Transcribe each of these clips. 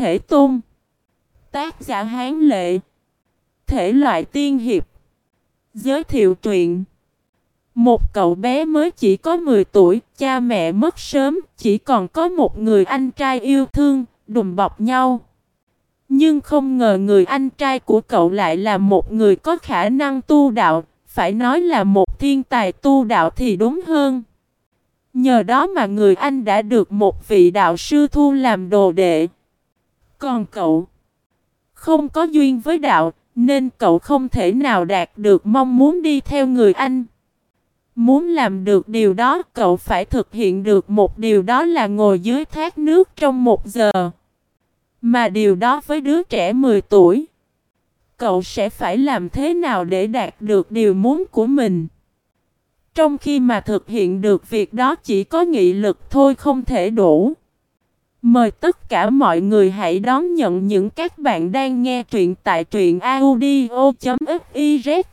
thể tôn. Tác giả Hán Lệ. Thể loại tiên hiệp. Giới thiệu truyện. Một cậu bé mới chỉ có 10 tuổi, cha mẹ mất sớm, chỉ còn có một người anh trai yêu thương, đùm bọc nhau. Nhưng không ngờ người anh trai của cậu lại là một người có khả năng tu đạo, phải nói là một thiên tài tu đạo thì đúng hơn. Nhờ đó mà người anh đã được một vị đạo sư thu làm đồ đệ. Còn cậu không có duyên với đạo, nên cậu không thể nào đạt được mong muốn đi theo người anh. Muốn làm được điều đó, cậu phải thực hiện được một điều đó là ngồi dưới thác nước trong một giờ. Mà điều đó với đứa trẻ 10 tuổi, cậu sẽ phải làm thế nào để đạt được điều muốn của mình? Trong khi mà thực hiện được việc đó chỉ có nghị lực thôi không thể đủ. Mời tất cả mọi người hãy đón nhận những các bạn đang nghe truyện tại truyện audio.fiz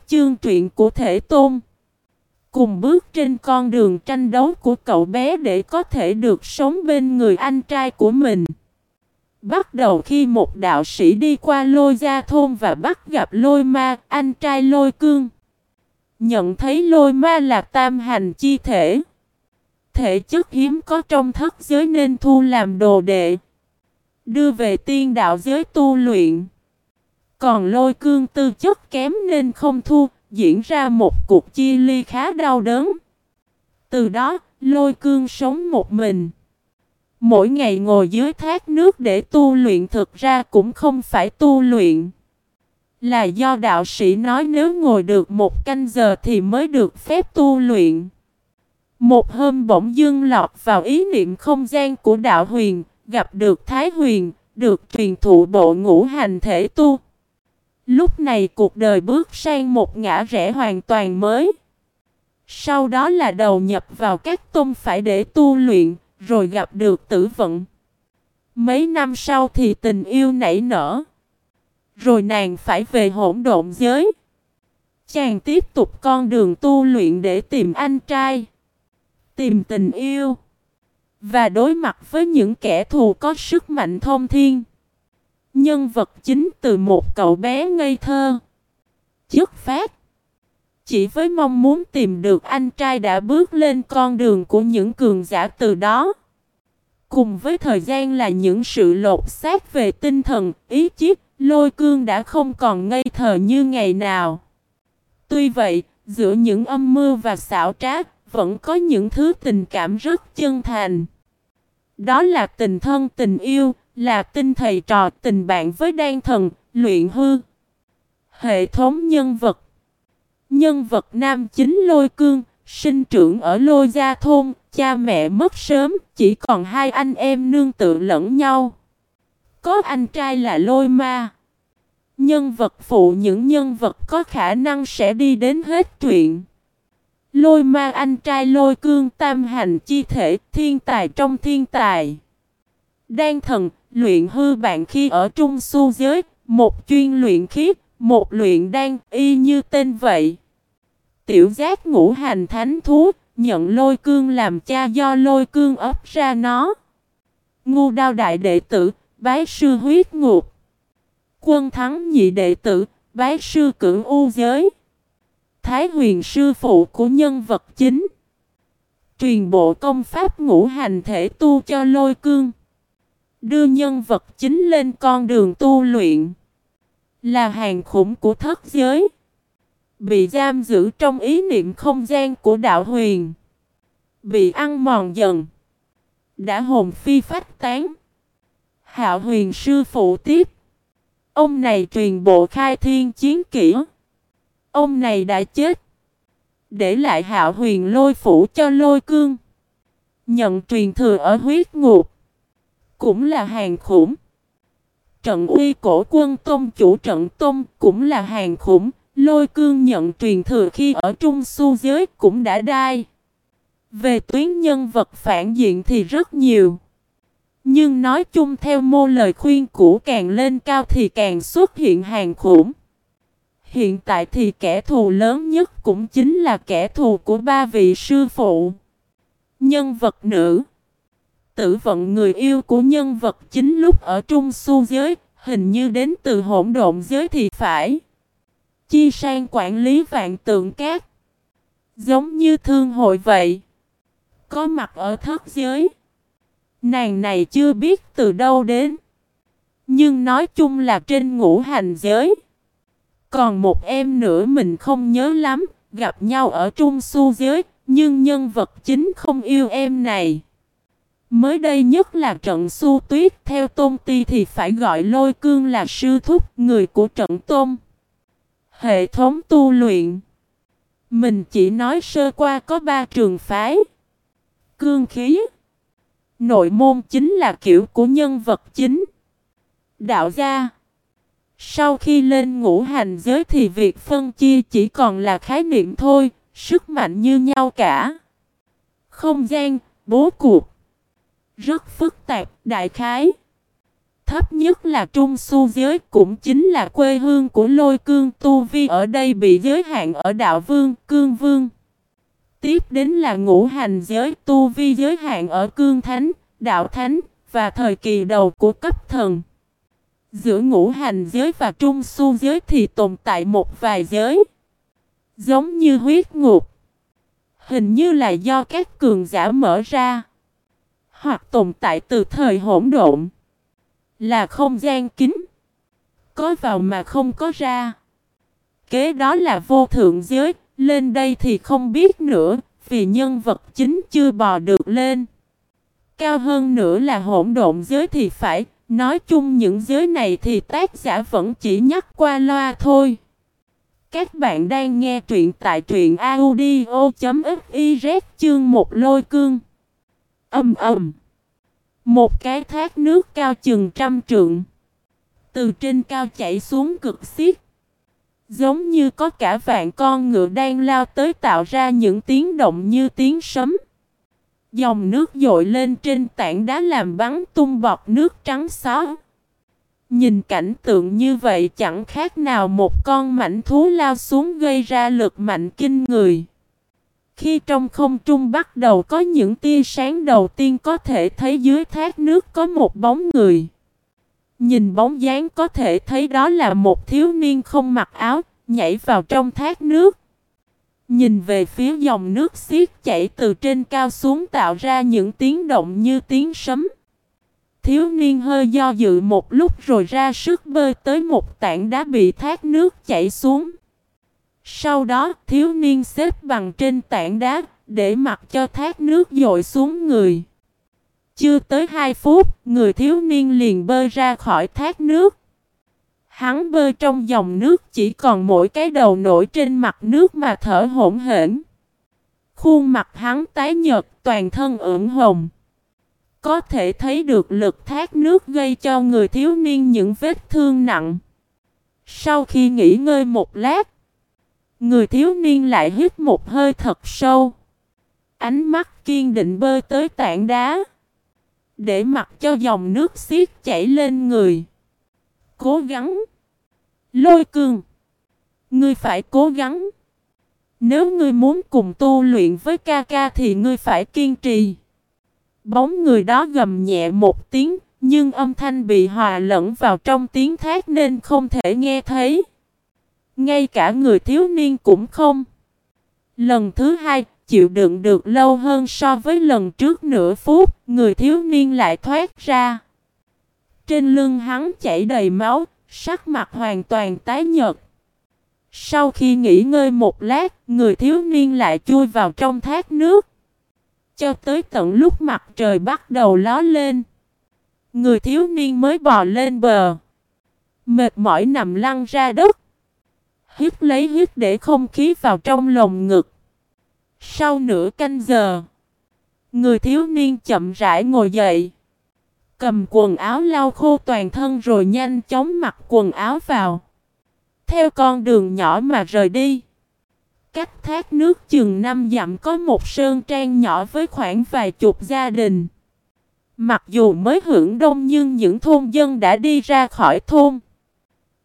chương truyện của Thể Tôn. Cùng bước trên con đường tranh đấu của cậu bé để có thể được sống bên người anh trai của mình. Bắt đầu khi một đạo sĩ đi qua lôi gia thôn và bắt gặp lôi ma, anh trai lôi cương. Nhận thấy lôi ma là tam hành chi thể. Thể chất hiếm có trong thất giới nên thu làm đồ đệ. Đưa về tiên đạo giới tu luyện. Còn lôi cương tư chất kém nên không thu, diễn ra một cuộc chia ly khá đau đớn. Từ đó, lôi cương sống một mình. Mỗi ngày ngồi dưới thác nước để tu luyện thực ra cũng không phải tu luyện. Là do đạo sĩ nói nếu ngồi được một canh giờ thì mới được phép tu luyện. Một hôm bỗng dưng lọt vào ý niệm không gian của đạo huyền, gặp được Thái huyền, được truyền thụ bộ ngũ hành thể tu. Lúc này cuộc đời bước sang một ngã rẽ hoàn toàn mới. Sau đó là đầu nhập vào các tôn phải để tu luyện, rồi gặp được tử vận. Mấy năm sau thì tình yêu nảy nở. Rồi nàng phải về hỗn độn giới. Chàng tiếp tục con đường tu luyện để tìm anh trai. Tìm tình yêu. Và đối mặt với những kẻ thù có sức mạnh thông thiên. Nhân vật chính từ một cậu bé ngây thơ. Chất phát. Chỉ với mong muốn tìm được anh trai đã bước lên con đường của những cường giả từ đó. Cùng với thời gian là những sự lột xác về tinh thần, ý chí, lôi cương đã không còn ngây thờ như ngày nào. Tuy vậy, giữa những âm mưu và xảo trá, vẫn có những thứ tình cảm rất chân thành. Đó là tình thân tình yêu, là tinh thầy trò tình bạn với đan thần, luyện hư. Hệ thống nhân vật Nhân vật nam chính lôi cương, sinh trưởng ở lôi gia thôn, cha mẹ mất sớm, chỉ còn hai anh em nương tự lẫn nhau. Có anh trai là lôi ma. Nhân vật phụ những nhân vật có khả năng sẽ đi đến hết truyện. Lôi ma anh trai lôi cương tam hành chi thể thiên tài trong thiên tài. Đan thần, luyện hư bạn khi ở trung su giới, một chuyên luyện khí, một luyện đan y như tên vậy. Tiểu giác ngũ hành thánh thú, nhận lôi cương làm cha do lôi cương ấp ra nó. Ngu đao đại đệ tử, bái sư huyết ngục. Quân thắng nhị đệ tử, bái sư cưỡng u giới. Thái huyền sư phụ của nhân vật chính. Truyền bộ công pháp ngũ hành thể tu cho lôi cương. Đưa nhân vật chính lên con đường tu luyện. Là hàng khủng của thất giới. Bị giam giữ trong ý niệm không gian của đạo huyền. Bị ăn mòn dần. Đã hồn phi phách tán. Hạo huyền sư phụ tiếp. Ông này truyền bộ khai thiên chiến kỹ. Ông này đã chết. Để lại hạo huyền lôi phủ cho lôi cương. Nhận truyền thừa ở huyết ngục. Cũng là hàng khủng. Trận uy cổ quân tôn chủ trận tôn cũng là hàng khủng. Lôi cương nhận truyền thừa khi ở trung su giới cũng đã đai. Về tuyến nhân vật phản diện thì rất nhiều. Nhưng nói chung theo mô lời khuyên cũ càng lên cao thì càng xuất hiện hàng khủng. Hiện tại thì kẻ thù lớn nhất cũng chính là kẻ thù của ba vị sư phụ. Nhân vật nữ tử vận người yêu của nhân vật chính lúc ở trung su giới, hình như đến từ hỗn độn giới thì phải. Chi sang quản lý vạn tượng cát. Giống như thương hội vậy. Có mặt ở thất giới. Nàng này chưa biết từ đâu đến. Nhưng nói chung là trên ngũ hành giới. Còn một em nữa mình không nhớ lắm, gặp nhau ở trung su giới, nhưng nhân vật chính không yêu em này. Mới đây nhất là trận su tuyết theo tôn ti thì phải gọi lôi cương là sư thúc người của trận tôn. Hệ thống tu luyện Mình chỉ nói sơ qua có ba trường phái. Cương khí Nội môn chính là kiểu của nhân vật chính. Đạo gia sau khi lên ngũ hành giới thì việc phân chia chỉ còn là khái niệm thôi, sức mạnh như nhau cả. Không gian, bố cuộc Rất phức tạp, đại khái Thấp nhất là trung su giới cũng chính là quê hương của lôi cương tu vi ở đây bị giới hạn ở đạo vương, cương vương. Tiếp đến là ngũ hành giới tu vi giới hạn ở cương thánh, đạo thánh và thời kỳ đầu của cấp thần. Giữa ngũ hành giới và trung su giới thì tồn tại một vài giới. Giống như huyết ngục. Hình như là do các cường giả mở ra. Hoặc tồn tại từ thời hỗn độn. Là không gian kín. Có vào mà không có ra. Kế đó là vô thượng giới. Lên đây thì không biết nữa. Vì nhân vật chính chưa bò được lên. Cao hơn nữa là hỗn độn giới thì phải. Nói chung những giới này thì tác giả vẫn chỉ nhắc qua loa thôi. Các bạn đang nghe truyện tại truyện audio.fiz chương một lôi cương. Âm ầm. Một cái thác nước cao chừng trăm trượng. Từ trên cao chảy xuống cực xiết. Giống như có cả vạn con ngựa đang lao tới tạo ra những tiếng động như tiếng sấm. Dòng nước dội lên trên tảng đá làm bắn tung bọt nước trắng xóa. Nhìn cảnh tượng như vậy chẳng khác nào một con mảnh thú lao xuống gây ra lực mạnh kinh người. Khi trong không trung bắt đầu có những tia sáng đầu tiên có thể thấy dưới thác nước có một bóng người. Nhìn bóng dáng có thể thấy đó là một thiếu niên không mặc áo, nhảy vào trong thác nước. Nhìn về phía dòng nước xiết chảy từ trên cao xuống tạo ra những tiếng động như tiếng sấm. Thiếu niên hơi do dự một lúc rồi ra sức bơi tới một tảng đá bị thác nước chảy xuống. Sau đó thiếu niên xếp bằng trên tảng đá để mặc cho thác nước dội xuống người. Chưa tới 2 phút, người thiếu niên liền bơi ra khỏi thác nước. Hắn bơi trong dòng nước chỉ còn mỗi cái đầu nổi trên mặt nước mà thở hổn hển. Khuôn mặt hắn tái nhợt, toàn thân ửng hồng. Có thể thấy được lực thác nước gây cho người thiếu niên những vết thương nặng. Sau khi nghỉ ngơi một lát, người thiếu niên lại hít một hơi thật sâu. Ánh mắt kiên định bơi tới tảng đá. Để mặc cho dòng nước xiết chảy lên người. Cố gắng. Lôi cương. Ngươi phải cố gắng. Nếu ngươi muốn cùng tu luyện với ca ca thì ngươi phải kiên trì. Bóng người đó gầm nhẹ một tiếng, nhưng âm thanh bị hòa lẫn vào trong tiếng thét nên không thể nghe thấy. Ngay cả người thiếu niên cũng không. Lần thứ hai, chịu đựng được lâu hơn so với lần trước nửa phút, người thiếu niên lại thoát ra. Trên lưng hắn chảy đầy máu, sắc mặt hoàn toàn tái nhợt. Sau khi nghỉ ngơi một lát, người thiếu niên lại chui vào trong thác nước. Cho tới tận lúc mặt trời bắt đầu ló lên. Người thiếu niên mới bò lên bờ. Mệt mỏi nằm lăn ra đất. Hít lấy hít để không khí vào trong lồng ngực. Sau nửa canh giờ. Người thiếu niên chậm rãi ngồi dậy. Cầm quần áo lau khô toàn thân rồi nhanh chóng mặc quần áo vào. Theo con đường nhỏ mà rời đi. Cách thác nước chừng năm dặm có một sơn trang nhỏ với khoảng vài chục gia đình. Mặc dù mới hưởng đông nhưng những thôn dân đã đi ra khỏi thôn.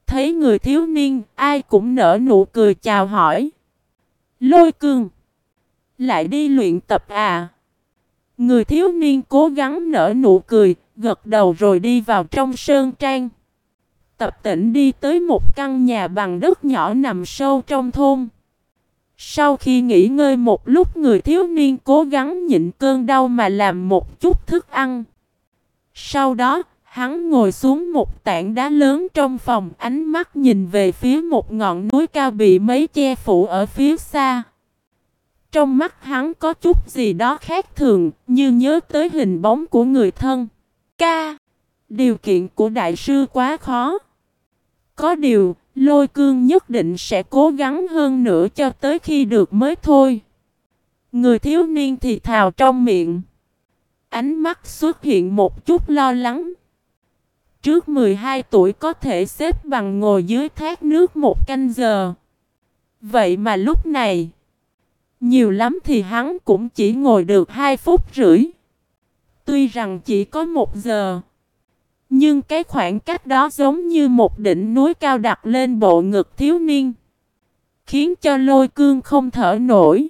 Thấy người thiếu niên, ai cũng nở nụ cười chào hỏi. Lôi cương. Lại đi luyện tập à? Người thiếu niên cố gắng nở nụ cười, gật đầu rồi đi vào trong sơn trang. Tập tỉnh đi tới một căn nhà bằng đất nhỏ nằm sâu trong thôn. Sau khi nghỉ ngơi một lúc người thiếu niên cố gắng nhịn cơn đau mà làm một chút thức ăn. Sau đó, hắn ngồi xuống một tảng đá lớn trong phòng ánh mắt nhìn về phía một ngọn núi cao bị mấy che phủ ở phía xa. Trong mắt hắn có chút gì đó khác thường, như nhớ tới hình bóng của người thân. Ca, điều kiện của đại sư quá khó. Có điều, lôi cương nhất định sẽ cố gắng hơn nữa cho tới khi được mới thôi. Người thiếu niên thì thào trong miệng. Ánh mắt xuất hiện một chút lo lắng. Trước 12 tuổi có thể xếp bằng ngồi dưới thác nước một canh giờ. Vậy mà lúc này, nhiều lắm thì hắn cũng chỉ ngồi được 2 phút rưỡi. Tuy rằng chỉ có một giờ. Nhưng cái khoảng cách đó giống như một đỉnh núi cao đặt lên bộ ngực thiếu niên. Khiến cho lôi cương không thở nổi.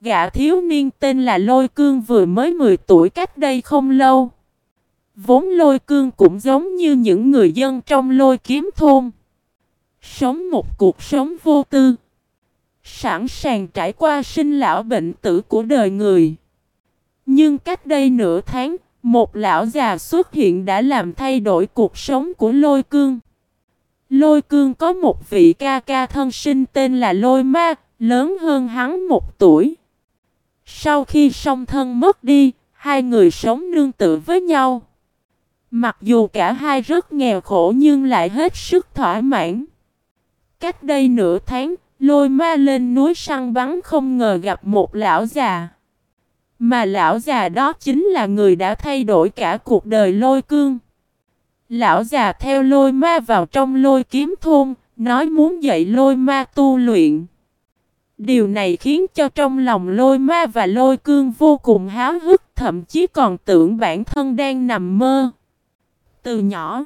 Gã thiếu niên tên là lôi cương vừa mới 10 tuổi cách đây không lâu. Vốn lôi cương cũng giống như những người dân trong lôi kiếm thôn. Sống một cuộc sống vô tư. Sẵn sàng trải qua sinh lão bệnh tử của đời người. Nhưng cách đây nửa tháng, một lão già xuất hiện đã làm thay đổi cuộc sống của lôi cương. Lôi cương có một vị ca ca thân sinh tên là lôi ma, lớn hơn hắn một tuổi. Sau khi song thân mất đi, hai người sống nương tự với nhau. Mặc dù cả hai rất nghèo khổ nhưng lại hết sức thỏa mãn. Cách đây nửa tháng, lôi ma lên núi săn bắn không ngờ gặp một lão già. Mà lão già đó chính là người đã thay đổi cả cuộc đời lôi cương. Lão già theo lôi ma vào trong lôi kiếm thôn, nói muốn dạy lôi ma tu luyện. Điều này khiến cho trong lòng lôi ma và lôi cương vô cùng háo hức, thậm chí còn tưởng bản thân đang nằm mơ. Từ nhỏ,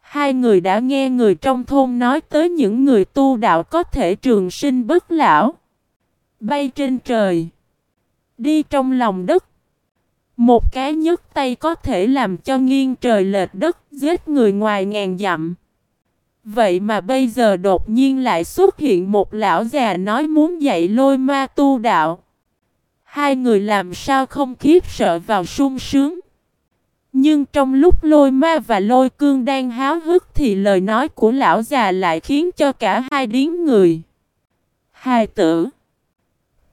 hai người đã nghe người trong thôn nói tới những người tu đạo có thể trường sinh bất lão. Bay trên trời đi trong lòng đất. Một cái nhấc tay có thể làm cho nghiêng trời lệch đất, giết người ngoài ngàn dặm. Vậy mà bây giờ đột nhiên lại xuất hiện một lão già nói muốn dạy lôi ma tu đạo. Hai người làm sao không khiếp sợ vào sung sướng. Nhưng trong lúc lôi ma và lôi cương đang háo hức thì lời nói của lão già lại khiến cho cả hai điếng người. Hai tử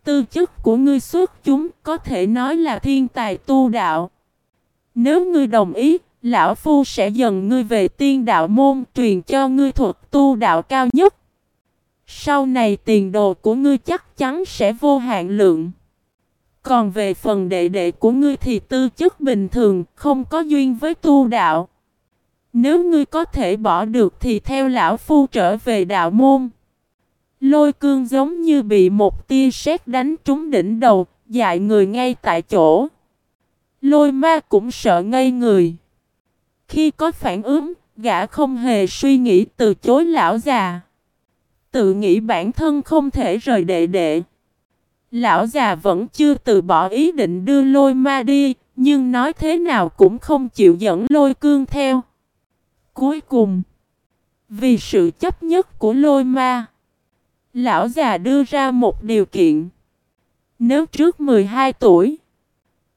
tư chất của ngươi xuất chúng có thể nói là thiên tài tu đạo. Nếu ngươi đồng ý, lão phu sẽ dần ngươi về tiên đạo môn truyền cho ngươi thuật tu đạo cao nhất. Sau này tiền đồ của ngươi chắc chắn sẽ vô hạn lượng. Còn về phần đệ đệ của ngươi thì tư chất bình thường, không có duyên với tu đạo. Nếu ngươi có thể bỏ được thì theo lão phu trở về đạo môn. Lôi cương giống như bị một tia sét đánh trúng đỉnh đầu, dại người ngay tại chỗ. Lôi ma cũng sợ ngây người. Khi có phản ứng, gã không hề suy nghĩ từ chối lão già. Tự nghĩ bản thân không thể rời đệ đệ. Lão già vẫn chưa từ bỏ ý định đưa lôi ma đi, nhưng nói thế nào cũng không chịu dẫn lôi cương theo. Cuối cùng, vì sự chấp nhất của lôi ma, Lão già đưa ra một điều kiện. Nếu trước 12 tuổi,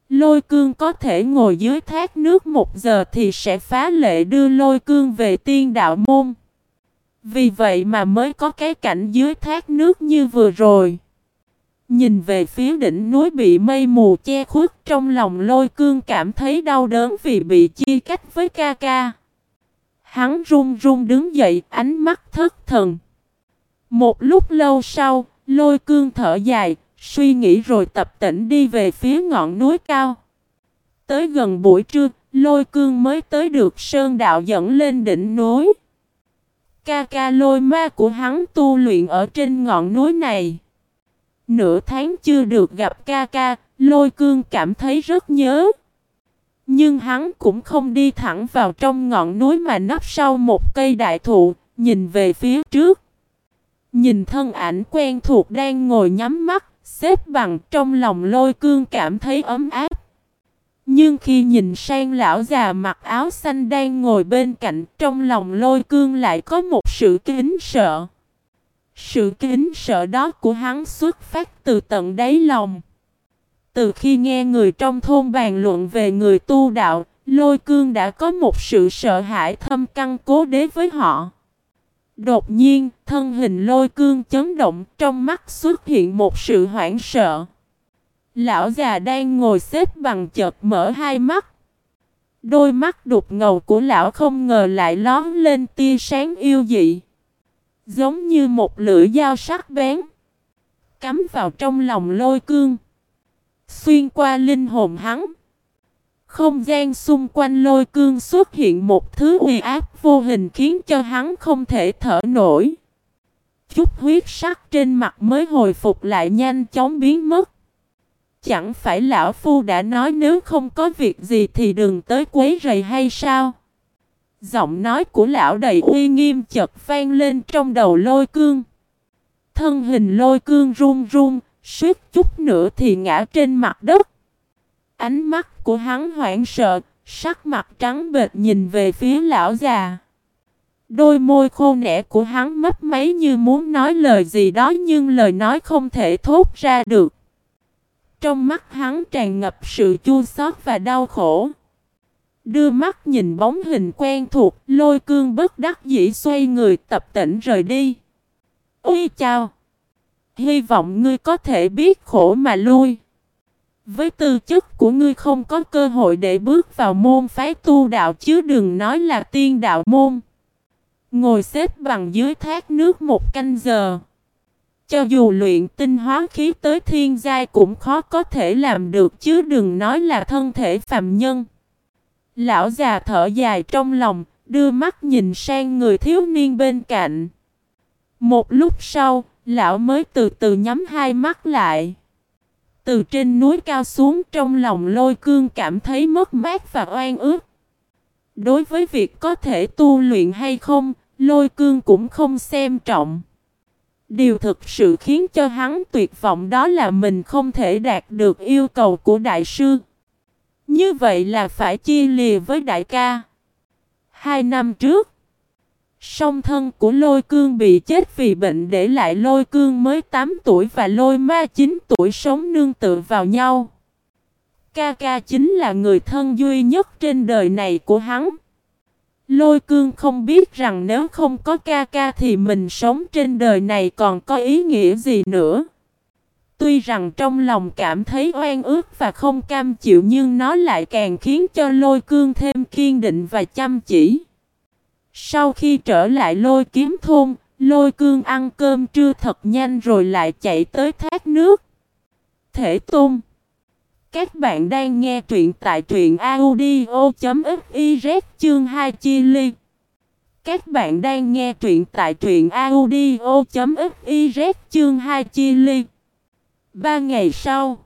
lôi cương có thể ngồi dưới thác nước một giờ thì sẽ phá lệ đưa lôi cương về tiên đạo môn. Vì vậy mà mới có cái cảnh dưới thác nước như vừa rồi. Nhìn về phía đỉnh núi bị mây mù che khuất trong lòng lôi cương cảm thấy đau đớn vì bị chia cách với ca ca. Hắn run run đứng dậy ánh mắt thất thần. Một lúc lâu sau, lôi cương thở dài, suy nghĩ rồi tập tỉnh đi về phía ngọn núi cao. Tới gần buổi trưa, lôi cương mới tới được sơn đạo dẫn lên đỉnh núi. Ca ca lôi ma của hắn tu luyện ở trên ngọn núi này. Nửa tháng chưa được gặp ca ca, lôi cương cảm thấy rất nhớ. Nhưng hắn cũng không đi thẳng vào trong ngọn núi mà nấp sau một cây đại thụ, nhìn về phía trước. Nhìn thân ảnh quen thuộc đang ngồi nhắm mắt, Xếp bằng trong lòng lôi cương cảm thấy ấm áp. Nhưng khi nhìn sang lão già mặc áo xanh đang ngồi bên cạnh, trong lòng lôi cương lại có một sự kính sợ. Sự kính sợ đó của hắn xuất phát từ tận đáy lòng. Từ khi nghe người trong thôn bàn luận về người tu đạo, lôi cương đã có một sự sợ hãi thâm căn cố đế với họ. Đột nhiên, thân hình lôi cương chấn động, trong mắt xuất hiện một sự hoảng sợ. Lão già đang ngồi xếp bằng chợt mở hai mắt. Đôi mắt đục ngầu của lão không ngờ lại lón lên tia sáng yêu dị. Giống như một lưỡi dao sắc bén. Cắm vào trong lòng lôi cương. Xuyên qua linh hồn hắn. Không gian xung quanh lôi cương xuất hiện một thứ uy áp vô hình khiến cho hắn không thể thở nổi. Chút huyết sắc trên mặt mới hồi phục lại nhanh chóng biến mất. Chẳng phải lão phu đã nói nếu không có việc gì thì đừng tới quấy rầy hay sao? Giọng nói của lão đầy uy nghiêm chợt vang lên trong đầu lôi cương. Thân hình lôi cương run run, suýt chút nữa thì ngã trên mặt đất. Ánh mắt của hắn hoảng sợ, sắc mặt trắng bệch nhìn về phía lão già. Đôi môi khô nẻ của hắn mấp máy như muốn nói lời gì đó nhưng lời nói không thể thốt ra được. Trong mắt hắn tràn ngập sự chua xót và đau khổ. Đưa mắt nhìn bóng hình quen thuộc, lôi cương bất đắc dĩ xoay người tập tỉnh rời đi. Ui chào! Hy vọng ngươi có thể biết khổ mà lui. Với tư chất của ngươi không có cơ hội để bước vào môn phái tu đạo chứ đừng nói là tiên đạo môn. Ngồi xếp bằng dưới thác nước một canh giờ. Cho dù luyện tinh hóa khí tới thiên giai cũng khó có thể làm được chứ đừng nói là thân thể phàm nhân. Lão già thở dài trong lòng, đưa mắt nhìn sang người thiếu niên bên cạnh. Một lúc sau, lão mới từ từ nhắm hai mắt lại. Từ trên núi cao xuống trong lòng lôi cương cảm thấy mất mát và oan ức. Đối với việc có thể tu luyện hay không, lôi cương cũng không xem trọng. Điều thực sự khiến cho hắn tuyệt vọng đó là mình không thể đạt được yêu cầu của đại sư. Như vậy là phải chia lìa với đại ca. Hai năm trước, song thân của lôi cương bị chết vì bệnh để lại lôi cương mới 8 tuổi và lôi ma 9 tuổi sống nương tự vào nhau. Ca ca chính là người thân duy nhất trên đời này của hắn. Lôi cương không biết rằng nếu không có ca ca thì mình sống trên đời này còn có ý nghĩa gì nữa. Tuy rằng trong lòng cảm thấy oan ức và không cam chịu nhưng nó lại càng khiến cho lôi cương thêm kiên định và chăm chỉ. Sau khi trở lại lôi kiếm thôn, lôi cương ăn cơm trưa thật nhanh rồi lại chạy tới thác nước. Thể tung các bạn đang nghe truyện tại truyện audio.fiz chương 2 chi ly. Các bạn đang nghe truyện tại truyện audio.fiz chương 2 chi ly. Ba ngày sau,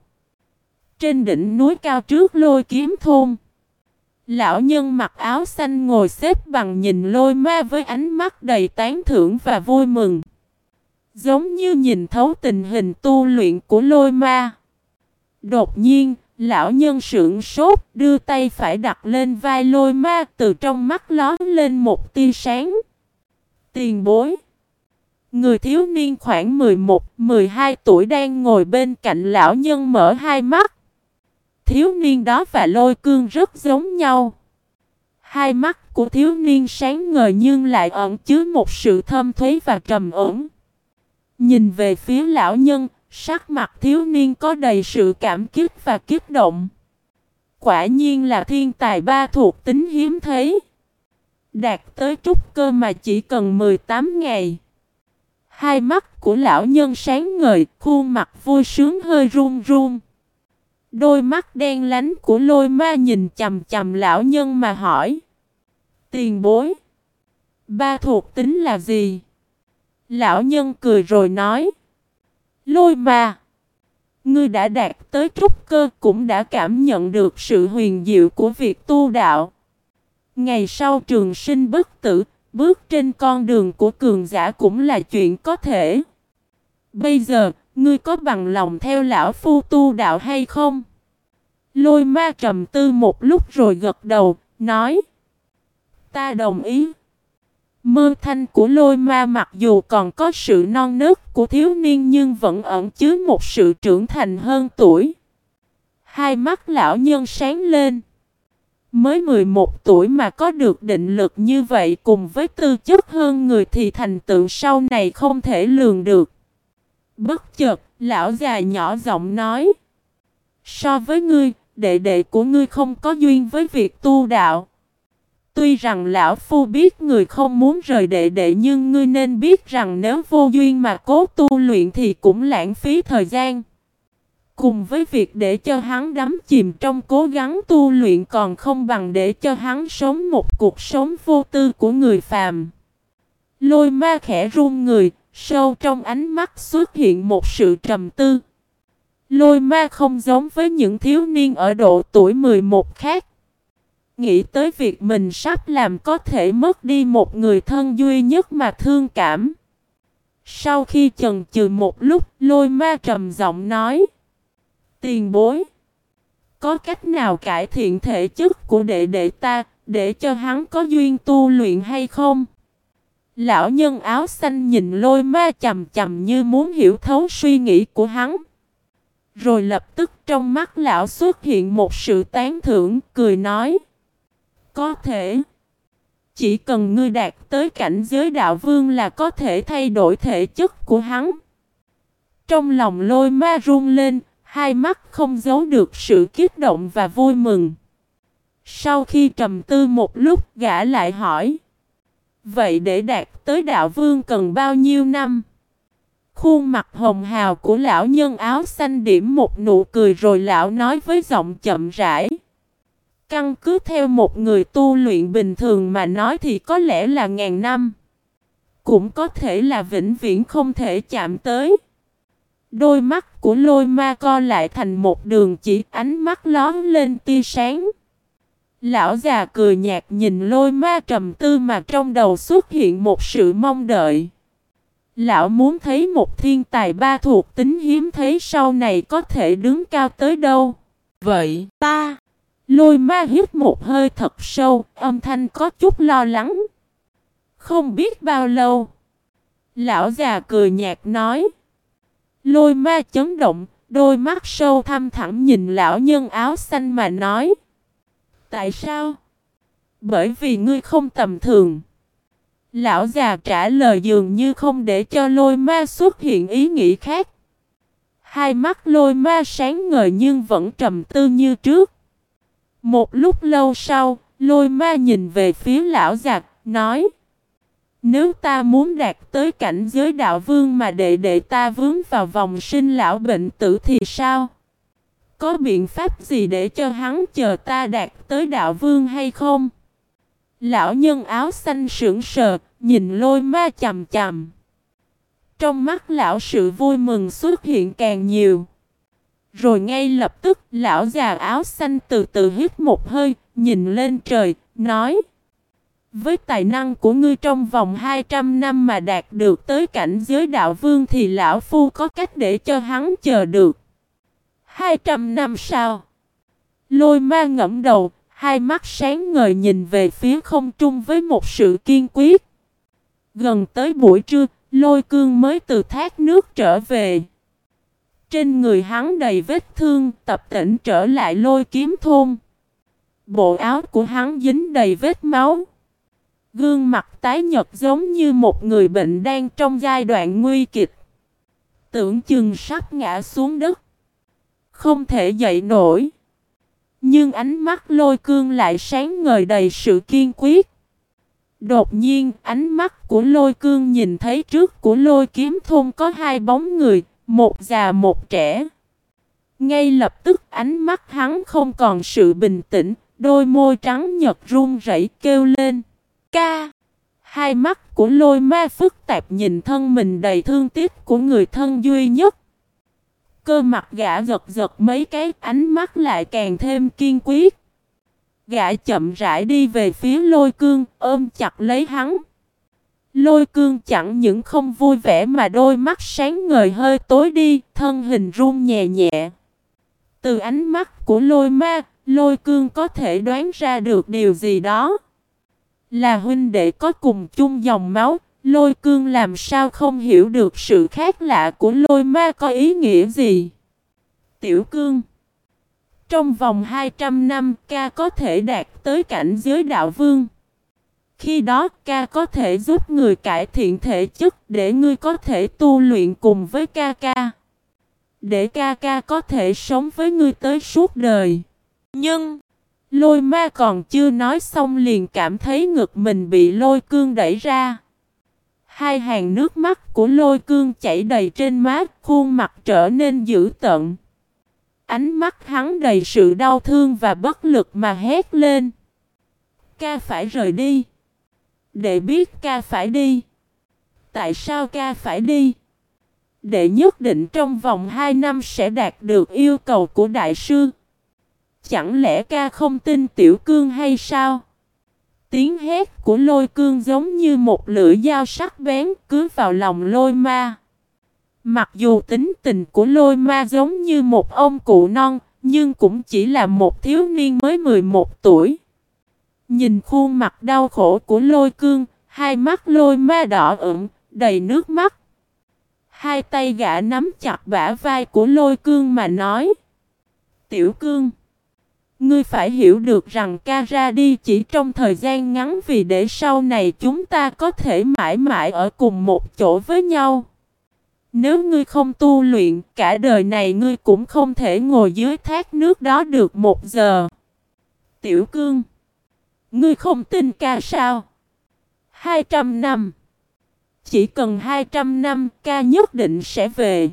trên đỉnh núi cao trước lôi kiếm thôn, lão nhân mặc áo xanh ngồi xếp bằng nhìn lôi ma với ánh mắt đầy tán thưởng và vui mừng. Giống như nhìn thấu tình hình tu luyện của lôi ma. Đột nhiên, lão nhân sững sốt, đưa tay phải đặt lên vai lôi ma, từ trong mắt lón lên một tia sáng. Tiền bối. Người thiếu niên khoảng 11-12 tuổi đang ngồi bên cạnh lão nhân mở hai mắt. Thiếu niên đó và lôi cương rất giống nhau. Hai mắt của thiếu niên sáng ngời nhưng lại ẩn chứa một sự thâm thuế và trầm ổn. Nhìn về phía lão nhân, Sắc mặt thiếu niên có đầy sự cảm kích và kích động. Quả nhiên là thiên tài ba thuộc tính hiếm thấy. Đạt tới trúc cơ mà chỉ cần 18 ngày. Hai mắt của lão nhân sáng ngời, khuôn mặt vui sướng hơi run run. Đôi mắt đen lánh của lôi ma nhìn chầm chầm lão nhân mà hỏi. Tiền bối. Ba thuộc tính là gì? Lão nhân cười rồi nói. Lôi ma. Ngươi đã đạt tới trúc cơ cũng đã cảm nhận được sự huyền diệu của việc tu đạo. Ngày sau trường sinh bất tử, bước trên con đường của cường giả cũng là chuyện có thể. Bây giờ, ngươi có bằng lòng theo lão phu tu đạo hay không? Lôi ma trầm tư một lúc rồi gật đầu, nói. Ta đồng ý. Mơ thanh của lôi ma mặc dù còn có sự non nớt của thiếu niên nhưng vẫn ẩn chứa một sự trưởng thành hơn tuổi. Hai mắt lão nhân sáng lên. Mới 11 tuổi mà có được định lực như vậy cùng với tư chất hơn người thì thành tựu sau này không thể lường được. Bất chợt, lão già nhỏ giọng nói. So với ngươi, đệ đệ của ngươi không có duyên với việc tu đạo. Tuy rằng lão phu biết người không muốn rời đệ đệ nhưng ngươi nên biết rằng nếu vô duyên mà cố tu luyện thì cũng lãng phí thời gian. Cùng với việc để cho hắn đắm chìm trong cố gắng tu luyện còn không bằng để cho hắn sống một cuộc sống vô tư của người phàm. Lôi ma khẽ run người, sâu trong ánh mắt xuất hiện một sự trầm tư. Lôi ma không giống với những thiếu niên ở độ tuổi 11 khác. Nghĩ tới việc mình sắp làm có thể mất đi một người thân duy nhất mà thương cảm. Sau khi chần chừ một lúc, lôi ma trầm giọng nói. Tiền bối. Có cách nào cải thiện thể chất của đệ đệ ta, để cho hắn có duyên tu luyện hay không? Lão nhân áo xanh nhìn lôi ma chầm chầm như muốn hiểu thấu suy nghĩ của hắn. Rồi lập tức trong mắt lão xuất hiện một sự tán thưởng, cười nói. Có thể. Chỉ cần ngươi đạt tới cảnh giới đạo vương là có thể thay đổi thể chất của hắn. Trong lòng lôi ma run lên, hai mắt không giấu được sự kích động và vui mừng. Sau khi trầm tư một lúc gã lại hỏi. Vậy để đạt tới đạo vương cần bao nhiêu năm? Khuôn mặt hồng hào của lão nhân áo xanh điểm một nụ cười rồi lão nói với giọng chậm rãi. Căn cứ theo một người tu luyện bình thường mà nói thì có lẽ là ngàn năm. Cũng có thể là vĩnh viễn không thể chạm tới. Đôi mắt của lôi ma co lại thành một đường chỉ, ánh mắt lón lên tia sáng. Lão già cười nhạt nhìn lôi ma trầm tư mà trong đầu xuất hiện một sự mong đợi. Lão muốn thấy một thiên tài ba thuộc tính hiếm thấy sau này có thể đứng cao tới đâu. Vậy ta... Lôi ma hít một hơi thật sâu, âm thanh có chút lo lắng. Không biết bao lâu. Lão già cười nhạt nói. Lôi ma chấn động, đôi mắt sâu thăm thẳm nhìn lão nhân áo xanh mà nói. Tại sao? Bởi vì ngươi không tầm thường. Lão già trả lời dường như không để cho lôi ma xuất hiện ý nghĩ khác. Hai mắt lôi ma sáng ngời nhưng vẫn trầm tư như trước. Một lúc lâu sau, lôi ma nhìn về phía lão già, nói Nếu ta muốn đạt tới cảnh giới đạo vương mà đệ đệ ta vướng vào vòng sinh lão bệnh tử thì sao? Có biện pháp gì để cho hắn chờ ta đạt tới đạo vương hay không? Lão nhân áo xanh sững sờ, nhìn lôi ma chầm chầm. Trong mắt lão sự vui mừng xuất hiện càng nhiều. Rồi ngay lập tức lão già áo xanh từ từ hít một hơi, nhìn lên trời, nói Với tài năng của ngươi trong vòng 200 năm mà đạt được tới cảnh giới đạo vương thì lão phu có cách để cho hắn chờ được. 200 năm sau Lôi ma ngẫm đầu, hai mắt sáng ngời nhìn về phía không trung với một sự kiên quyết. Gần tới buổi trưa, lôi cương mới từ thác nước trở về. Trên người hắn đầy vết thương, tập tỉnh trở lại lôi kiếm thôn. Bộ áo của hắn dính đầy vết máu. Gương mặt tái nhật giống như một người bệnh đang trong giai đoạn nguy kịch. Tưởng chừng sắp ngã xuống đất. Không thể dậy nổi. Nhưng ánh mắt lôi cương lại sáng ngời đầy sự kiên quyết. Đột nhiên ánh mắt của lôi cương nhìn thấy trước của lôi kiếm thôn có hai bóng người, một già một trẻ. Ngay lập tức ánh mắt hắn không còn sự bình tĩnh, đôi môi trắng nhật run rẩy kêu lên. Ca! Hai mắt của lôi ma phức tạp nhìn thân mình đầy thương tiếc của người thân duy nhất. Cơ mặt gã giật giật mấy cái ánh mắt lại càng thêm kiên quyết. Gã chậm rãi đi về phía lôi cương, ôm chặt lấy hắn. Lôi cương chẳng những không vui vẻ mà đôi mắt sáng ngời hơi tối đi, thân hình run nhẹ nhẹ. Từ ánh mắt của lôi ma, lôi cương có thể đoán ra được điều gì đó. Là huynh đệ có cùng chung dòng máu, lôi cương làm sao không hiểu được sự khác lạ của lôi ma có ý nghĩa gì. Tiểu cương Trong vòng 200 năm ca có thể đạt tới cảnh giới đạo vương. Khi đó ca có thể giúp người cải thiện thể chất để ngươi có thể tu luyện cùng với ca ca. Để ca ca có thể sống với ngươi tới suốt đời. Nhưng, lôi ma còn chưa nói xong liền cảm thấy ngực mình bị lôi cương đẩy ra. Hai hàng nước mắt của lôi cương chảy đầy trên má, khuôn mặt trở nên dữ tợn. Ánh mắt hắn đầy sự đau thương và bất lực mà hét lên. Ca phải rời đi. Để biết ca phải đi. Tại sao ca phải đi? Để nhất định trong vòng 2 năm sẽ đạt được yêu cầu của đại sư. Chẳng lẽ ca không tin tiểu cương hay sao? Tiếng hét của lôi cương giống như một lưỡi dao sắc bén cứ vào lòng lôi ma. Mặc dù tính tình của lôi ma giống như một ông cụ non, nhưng cũng chỉ là một thiếu niên mới 11 tuổi. Nhìn khuôn mặt đau khổ của lôi cương, hai mắt lôi ma đỏ ửng, đầy nước mắt. Hai tay gã nắm chặt bả vai của lôi cương mà nói. Tiểu cương. Ngươi phải hiểu được rằng ca ra đi chỉ trong thời gian ngắn vì để sau này chúng ta có thể mãi mãi ở cùng một chỗ với nhau. Nếu ngươi không tu luyện, cả đời này ngươi cũng không thể ngồi dưới thác nước đó được một giờ. Tiểu cương, ngươi không tin ca sao? 200 năm. Chỉ cần 200 năm ca nhất định sẽ về.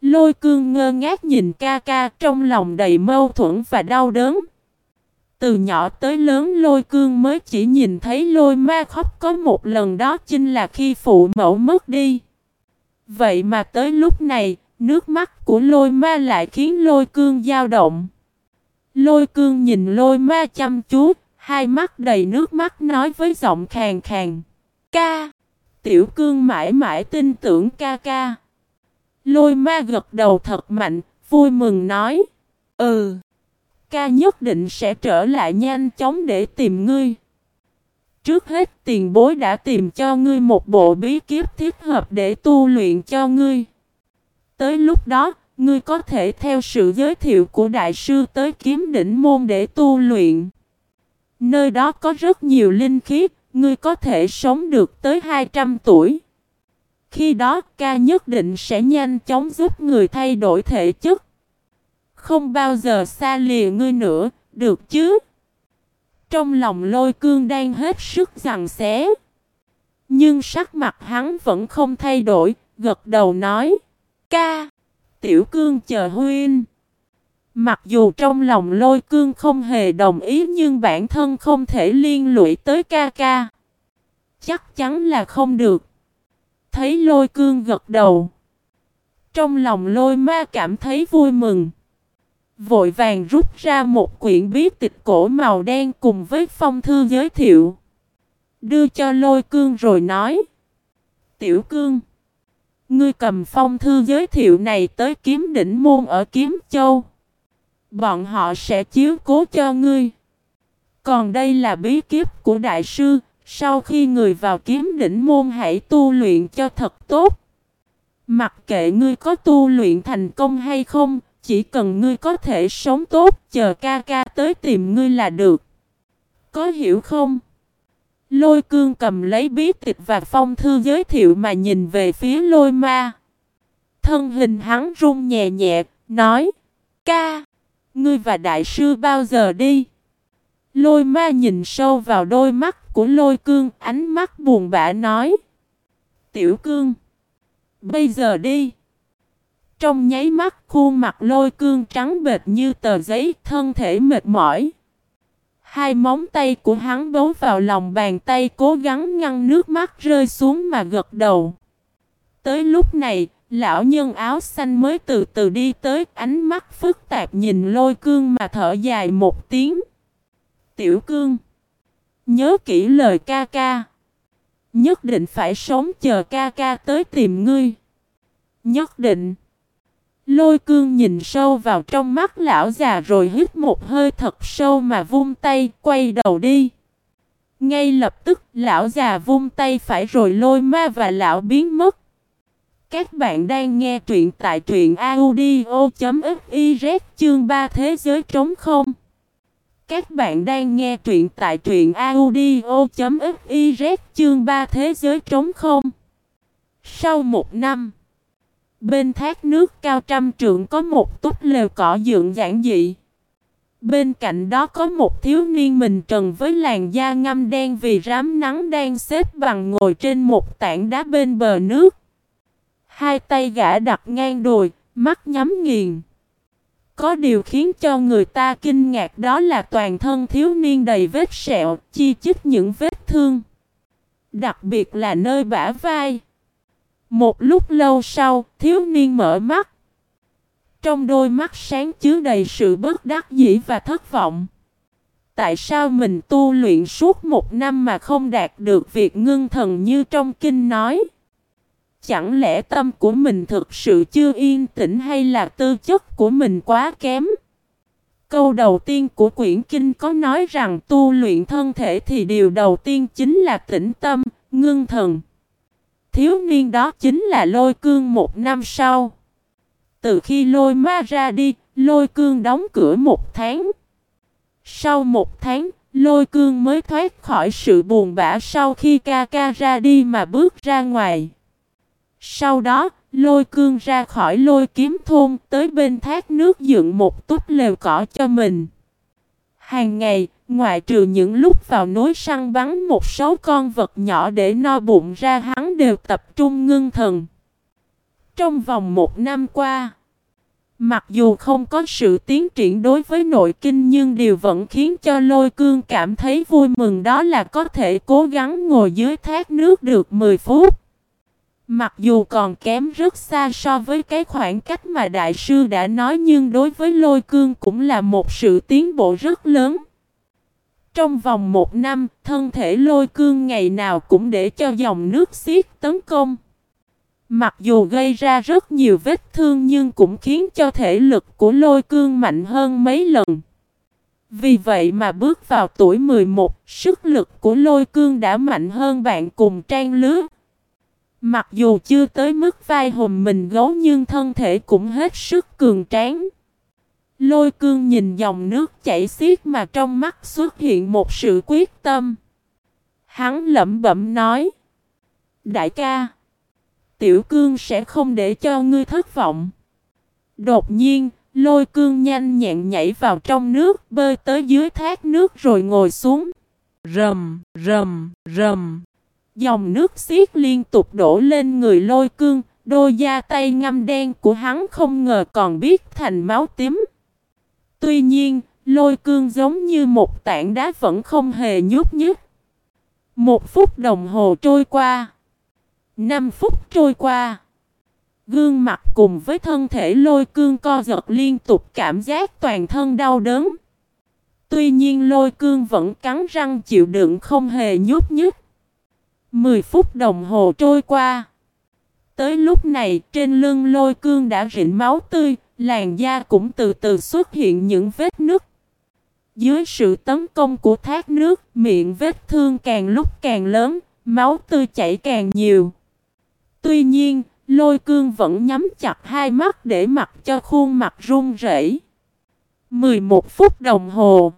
Lôi cương ngơ ngác nhìn ca ca trong lòng đầy mâu thuẫn và đau đớn. Từ nhỏ tới lớn lôi cương mới chỉ nhìn thấy lôi ma khóc có một lần đó chính là khi phụ mẫu mất đi. Vậy mà tới lúc này, nước mắt của lôi ma lại khiến lôi cương dao động. Lôi cương nhìn lôi ma chăm chú, hai mắt đầy nước mắt nói với giọng khàn khàn. Ca! Tiểu cương mãi mãi tin tưởng ca ca. Lôi ma gật đầu thật mạnh, vui mừng nói. Ừ, ca nhất định sẽ trở lại nhanh chóng để tìm ngươi. Trước hết tiền bối đã tìm cho ngươi một bộ bí kiếp thích hợp để tu luyện cho ngươi. Tới lúc đó, ngươi có thể theo sự giới thiệu của đại sư tới kiếm đỉnh môn để tu luyện. Nơi đó có rất nhiều linh khí, ngươi có thể sống được tới 200 tuổi. Khi đó ca nhất định sẽ nhanh chóng giúp người thay đổi thể chất. Không bao giờ xa lìa ngươi nữa, được chứ? Trong lòng lôi cương đang hết sức rằng xé. Nhưng sắc mặt hắn vẫn không thay đổi, gật đầu nói. Ca! Tiểu cương chờ huynh. Mặc dù trong lòng lôi cương không hề đồng ý nhưng bản thân không thể liên lụy tới ca ca. Chắc chắn là không được thấy lôi cương gật đầu. Trong lòng lôi ma cảm thấy vui mừng. Vội vàng rút ra một quyển bí tịch cổ màu đen cùng với phong thư giới thiệu. Đưa cho lôi cương rồi nói. Tiểu cương. Ngươi cầm phong thư giới thiệu này tới kiếm đỉnh môn ở kiếm châu. Bọn họ sẽ chiếu cố cho ngươi. Còn đây là bí kiếp của đại sư, sau khi người vào kiếm đỉnh môn hãy tu luyện cho thật tốt. Mặc kệ ngươi có tu luyện thành công hay không, chỉ cần ngươi có thể sống tốt, chờ ca ca tới tìm ngươi là được. Có hiểu không? Lôi cương cầm lấy bí tịch và phong thư giới thiệu mà nhìn về phía lôi ma. Thân hình hắn run nhẹ nhẹ, nói. Ca, ngươi và đại sư bao giờ đi? Lôi ma nhìn sâu vào đôi mắt của lôi cương, ánh mắt buồn bã nói. Tiểu cương, bây giờ đi. Trong nháy mắt khuôn mặt lôi cương trắng bệt như tờ giấy, thân thể mệt mỏi. Hai móng tay của hắn bấu vào lòng bàn tay cố gắng ngăn nước mắt rơi xuống mà gật đầu. Tới lúc này, lão nhân áo xanh mới từ từ đi tới ánh mắt phức tạp nhìn lôi cương mà thở dài một tiếng. Tiểu cương. Nhớ kỹ lời ca ca. Nhất định phải sống chờ ca ca tới tìm ngươi. Nhất định. Lôi cương nhìn sâu vào trong mắt lão già rồi hít một hơi thật sâu mà vung tay, quay đầu đi. Ngay lập tức, lão già vung tay phải rồi lôi ma và lão biến mất. Các bạn đang nghe truyện tại truyện audio.fiz chương 3 Thế giới trống không. Các bạn đang nghe truyện tại truyện audio.fiz chương 3 Thế giới trống không. Sau một năm, bên thác nước cao trăm trượng có một túp lều cỏ dựng giản dị. Bên cạnh đó có một thiếu niên mình trần với làn da ngâm đen vì rám nắng đang xếp bằng ngồi trên một tảng đá bên bờ nước. Hai tay gã đặt ngang đùi, mắt nhắm nghiền. Có điều khiến cho người ta kinh ngạc đó là toàn thân thiếu niên đầy vết sẹo, chi chít những vết thương. Đặc biệt là nơi bả vai. Một lúc lâu sau, thiếu niên mở mắt. Trong đôi mắt sáng chứa đầy sự bất đắc dĩ và thất vọng. Tại sao mình tu luyện suốt một năm mà không đạt được việc ngưng thần như trong kinh nói? Chẳng lẽ tâm của mình thực sự chưa yên tĩnh hay là tư chất của mình quá kém? Câu đầu tiên của quyển kinh có nói rằng tu luyện thân thể thì điều đầu tiên chính là tĩnh tâm, ngưng thần. Thiếu niên đó chính là lôi cương một năm sau. Từ khi lôi ma ra đi, lôi cương đóng cửa một tháng. Sau một tháng, lôi cương mới thoát khỏi sự buồn bã sau khi ca ca ra đi mà bước ra ngoài. Sau đó, lôi cương ra khỏi lôi kiếm thôn tới bên thác nước dựng một túp lều cỏ cho mình. Hàng ngày, ngoại trừ những lúc vào núi săn bắn một số con vật nhỏ để no bụng ra hắn đều tập trung ngưng thần. Trong vòng một năm qua, mặc dù không có sự tiến triển đối với nội kinh nhưng điều vẫn khiến cho lôi cương cảm thấy vui mừng đó là có thể cố gắng ngồi dưới thác nước được 10 phút. Mặc dù còn kém rất xa so với cái khoảng cách mà đại sư đã nói nhưng đối với lôi cương cũng là một sự tiến bộ rất lớn. Trong vòng một năm, thân thể lôi cương ngày nào cũng để cho dòng nước xiết tấn công. Mặc dù gây ra rất nhiều vết thương nhưng cũng khiến cho thể lực của lôi cương mạnh hơn mấy lần. Vì vậy mà bước vào tuổi 11, sức lực của lôi cương đã mạnh hơn bạn cùng trang lứa. Mặc dù chưa tới mức vai hồn mình gấu nhưng thân thể cũng hết sức cường tráng. Lôi cương nhìn dòng nước chảy xiết mà trong mắt xuất hiện một sự quyết tâm. Hắn lẩm bẩm nói. Đại ca. Tiểu cương sẽ không để cho ngươi thất vọng. Đột nhiên, lôi cương nhanh nhẹn nhảy vào trong nước, bơi tới dưới thác nước rồi ngồi xuống. Rầm, rầm, rầm. Dòng nước xiết liên tục đổ lên người lôi cương, đôi da tay ngâm đen của hắn không ngờ còn biết thành máu tím. Tuy nhiên, lôi cương giống như một tảng đá vẫn không hề nhúc nhích. Một phút đồng hồ trôi qua. Năm phút trôi qua. Gương mặt cùng với thân thể lôi cương co giật liên tục cảm giác toàn thân đau đớn. Tuy nhiên lôi cương vẫn cắn răng chịu đựng không hề nhúc nhích. Mười phút đồng hồ trôi qua. Tới lúc này trên lưng lôi cương đã rịn máu tươi, làn da cũng từ từ xuất hiện những vết nứt. Dưới sự tấn công của thác nước, miệng vết thương càng lúc càng lớn, máu tươi chảy càng nhiều. Tuy nhiên, lôi cương vẫn nhắm chặt hai mắt để mặc cho khuôn mặt run rẩy. 11 phút đồng hồ.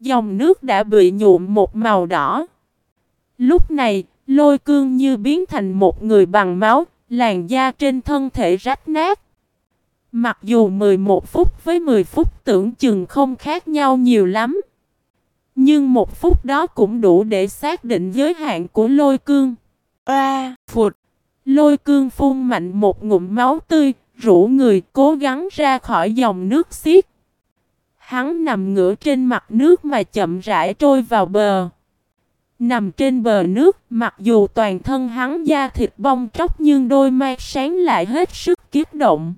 Dòng nước đã bị nhuộm một màu đỏ. Lúc này, lôi cương như biến thành một người bằng máu, làn da trên thân thể rách nát. Mặc dù 11 phút với 10 phút tưởng chừng không khác nhau nhiều lắm. Nhưng một phút đó cũng đủ để xác định giới hạn của lôi cương. A, phụt. Lôi cương phun mạnh một ngụm máu tươi, rủ người cố gắng ra khỏi dòng nước xiết. Hắn nằm ngửa trên mặt nước mà chậm rãi trôi vào bờ. Nằm trên bờ nước, mặc dù toàn thân hắn da thịt bong tróc nhưng đôi mắt sáng lại hết sức kiết động.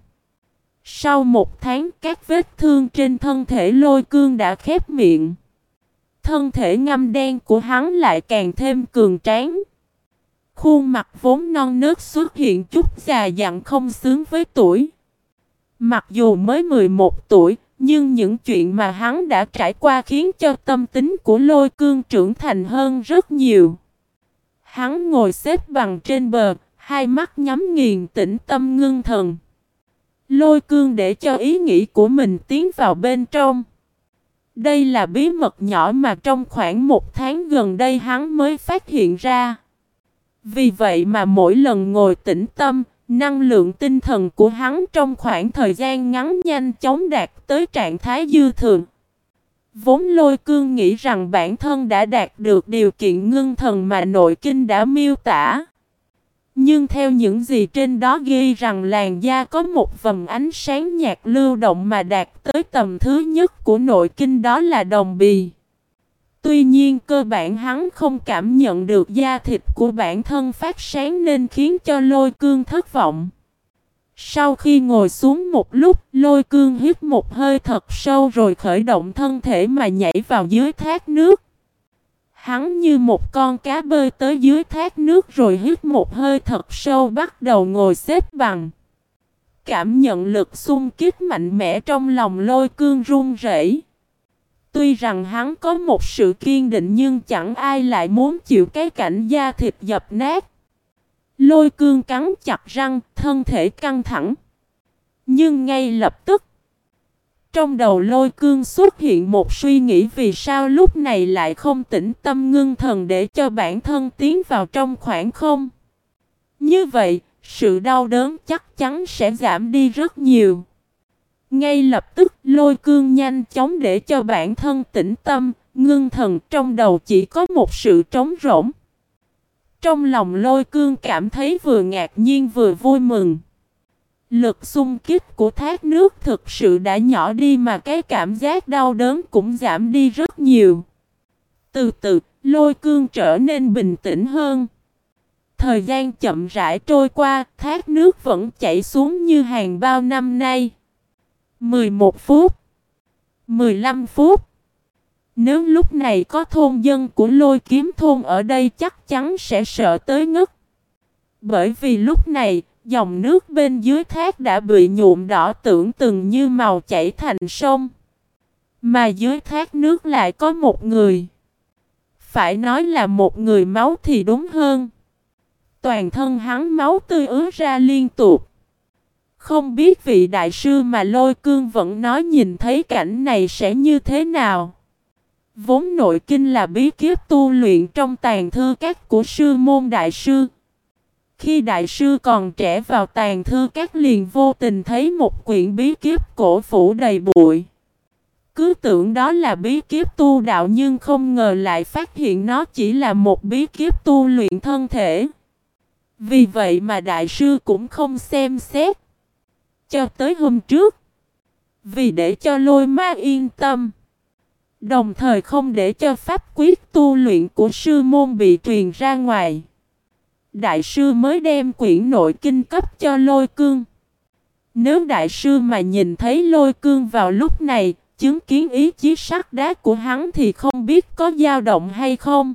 Sau một tháng các vết thương trên thân thể lôi cương đã khép miệng. Thân thể ngâm đen của hắn lại càng thêm cường tráng. Khuôn mặt vốn non nớt xuất hiện chút già dặn không xứng với tuổi. Mặc dù mới 11 tuổi, nhưng những chuyện mà hắn đã trải qua khiến cho tâm tính của lôi cương trưởng thành hơn rất nhiều. Hắn ngồi xếp bằng trên bờ, hai mắt nhắm nghiền tĩnh tâm ngưng thần. Lôi cương để cho ý nghĩ của mình tiến vào bên trong. Đây là bí mật nhỏ mà trong khoảng một tháng gần đây hắn mới phát hiện ra. Vì vậy mà mỗi lần ngồi tĩnh tâm, năng lượng tinh thần của hắn trong khoảng thời gian ngắn nhanh chóng đạt tới trạng thái dư thường. Vốn lôi cương nghĩ rằng bản thân đã đạt được điều kiện ngưng thần mà nội kinh đã miêu tả. Nhưng theo những gì trên đó ghi rằng làn da có một vầng ánh sáng nhạt lưu động mà đạt tới tầm thứ nhất của nội kinh đó là đồng bì. Tuy nhiên cơ bản hắn không cảm nhận được da thịt của bản thân phát sáng nên khiến cho lôi cương thất vọng. Sau khi ngồi xuống một lúc, lôi cương hít một hơi thật sâu rồi khởi động thân thể mà nhảy vào dưới thác nước. Hắn như một con cá bơi tới dưới thác nước rồi hít một hơi thật sâu bắt đầu ngồi xếp bằng. Cảm nhận lực xung kích mạnh mẽ trong lòng lôi cương run rẩy. Tuy rằng hắn có một sự kiên định nhưng chẳng ai lại muốn chịu cái cảnh da thịt dập nát. Lôi cương cắn chặt răng, thân thể căng thẳng. Nhưng ngay lập tức, trong đầu lôi cương xuất hiện một suy nghĩ vì sao lúc này lại không tĩnh tâm ngưng thần để cho bản thân tiến vào trong khoảng không. Như vậy, sự đau đớn chắc chắn sẽ giảm đi rất nhiều. Ngay lập tức lôi cương nhanh chóng để cho bản thân tĩnh tâm, ngưng thần trong đầu chỉ có một sự trống rỗng. Trong lòng lôi cương cảm thấy vừa ngạc nhiên vừa vui mừng. Lực xung kích của thác nước thực sự đã nhỏ đi mà cái cảm giác đau đớn cũng giảm đi rất nhiều. Từ từ, lôi cương trở nên bình tĩnh hơn. Thời gian chậm rãi trôi qua, thác nước vẫn chảy xuống như hàng bao năm nay. 11 phút 15 phút Nếu lúc này có thôn dân của lôi kiếm thôn ở đây chắc chắn sẽ sợ tới ngất. Bởi vì lúc này, dòng nước bên dưới thác đã bị nhuộm đỏ tưởng từng như màu chảy thành sông. Mà dưới thác nước lại có một người. Phải nói là một người máu thì đúng hơn. Toàn thân hắn máu tươi ứa ra liên tục. Không biết vị đại sư mà lôi cương vẫn nói nhìn thấy cảnh này sẽ như thế nào. Vốn nội kinh là bí kiếp tu luyện trong tàn thư các của sư môn đại sư. Khi đại sư còn trẻ vào tàn thư các liền vô tình thấy một quyển bí kiếp cổ phủ đầy bụi. Cứ tưởng đó là bí kiếp tu đạo nhưng không ngờ lại phát hiện nó chỉ là một bí kiếp tu luyện thân thể. Vì vậy mà đại sư cũng không xem xét cho tới hôm trước. Vì để cho lôi ma yên tâm. Đồng thời không để cho pháp quyết tu luyện của sư môn bị truyền ra ngoài. Đại sư mới đem quyển nội kinh cấp cho lôi cương. Nếu đại sư mà nhìn thấy lôi cương vào lúc này, chứng kiến ý chí sắc đá của hắn thì không biết có dao động hay không.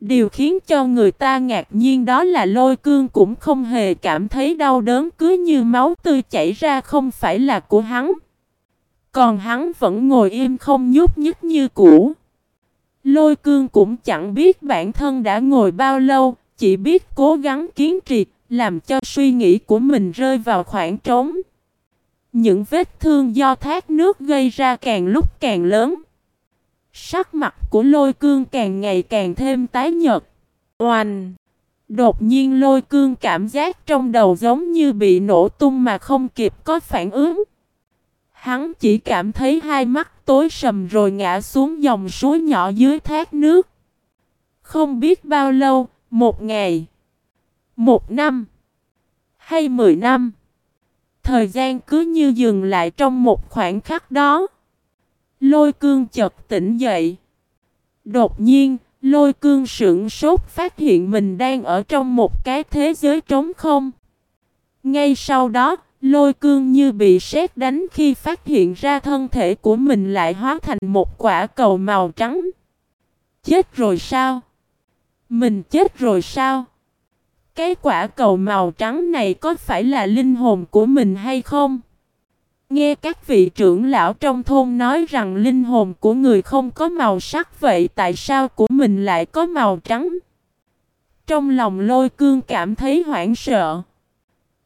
Điều khiến cho người ta ngạc nhiên đó là lôi cương cũng không hề cảm thấy đau đớn cứ như máu tươi chảy ra không phải là của hắn. Còn hắn vẫn ngồi im không nhúc nhích như cũ. Lôi cương cũng chẳng biết bản thân đã ngồi bao lâu, chỉ biết cố gắng kiến trì, làm cho suy nghĩ của mình rơi vào khoảng trống. Những vết thương do thác nước gây ra càng lúc càng lớn. Sắc mặt của lôi cương càng ngày càng thêm tái nhợt. Oanh! Đột nhiên lôi cương cảm giác trong đầu giống như bị nổ tung mà không kịp có phản ứng. Hắn chỉ cảm thấy hai mắt tối sầm rồi ngã xuống dòng suối nhỏ dưới thác nước. Không biết bao lâu, một ngày, một năm, hay mười năm. Thời gian cứ như dừng lại trong một khoảng khắc đó. Lôi cương chợt tỉnh dậy. Đột nhiên, lôi cương sững sốt phát hiện mình đang ở trong một cái thế giới trống không. Ngay sau đó, lôi cương như bị sét đánh khi phát hiện ra thân thể của mình lại hóa thành một quả cầu màu trắng. Chết rồi sao? Mình chết rồi sao? Cái quả cầu màu trắng này có phải là linh hồn của mình hay không? Nghe các vị trưởng lão trong thôn nói rằng linh hồn của người không có màu sắc vậy, tại sao của mình lại có màu trắng? Trong lòng lôi cương cảm thấy hoảng sợ.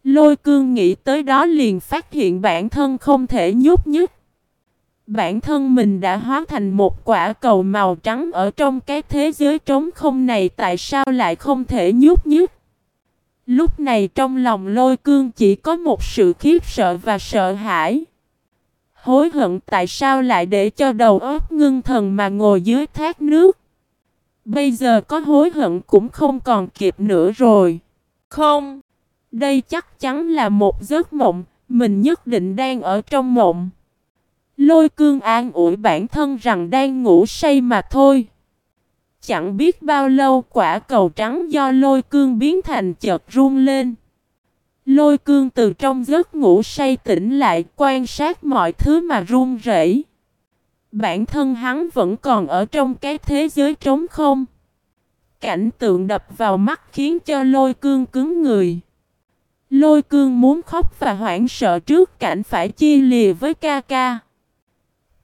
Lôi cương nghĩ tới đó liền phát hiện bản thân không thể nhúc nhích. Bản thân mình đã hóa thành một quả cầu màu trắng ở trong cái thế giới trống không này, tại sao lại không thể nhúc nhích. Lúc này trong lòng lôi cương chỉ có một sự khiếp sợ và sợ hãi. Hối hận tại sao lại để cho đầu óc ngưng thần mà ngồi dưới thác nước. Bây giờ có hối hận cũng không còn kịp nữa rồi. Không, đây chắc chắn là một giấc mộng, mình nhất định đang ở trong mộng. Lôi cương an ủi bản thân rằng đang ngủ say mà thôi. Chẳng biết bao lâu quả cầu trắng do lôi cương biến thành chợt run lên. Lôi cương từ trong giấc ngủ say tỉnh lại quan sát mọi thứ mà run rẩy. Bản thân hắn vẫn còn ở trong cái thế giới trống không. Cảnh tượng đập vào mắt khiến cho lôi cương cứng người. Lôi cương muốn khóc và hoảng sợ trước cảnh phải chia lìa với ca ca.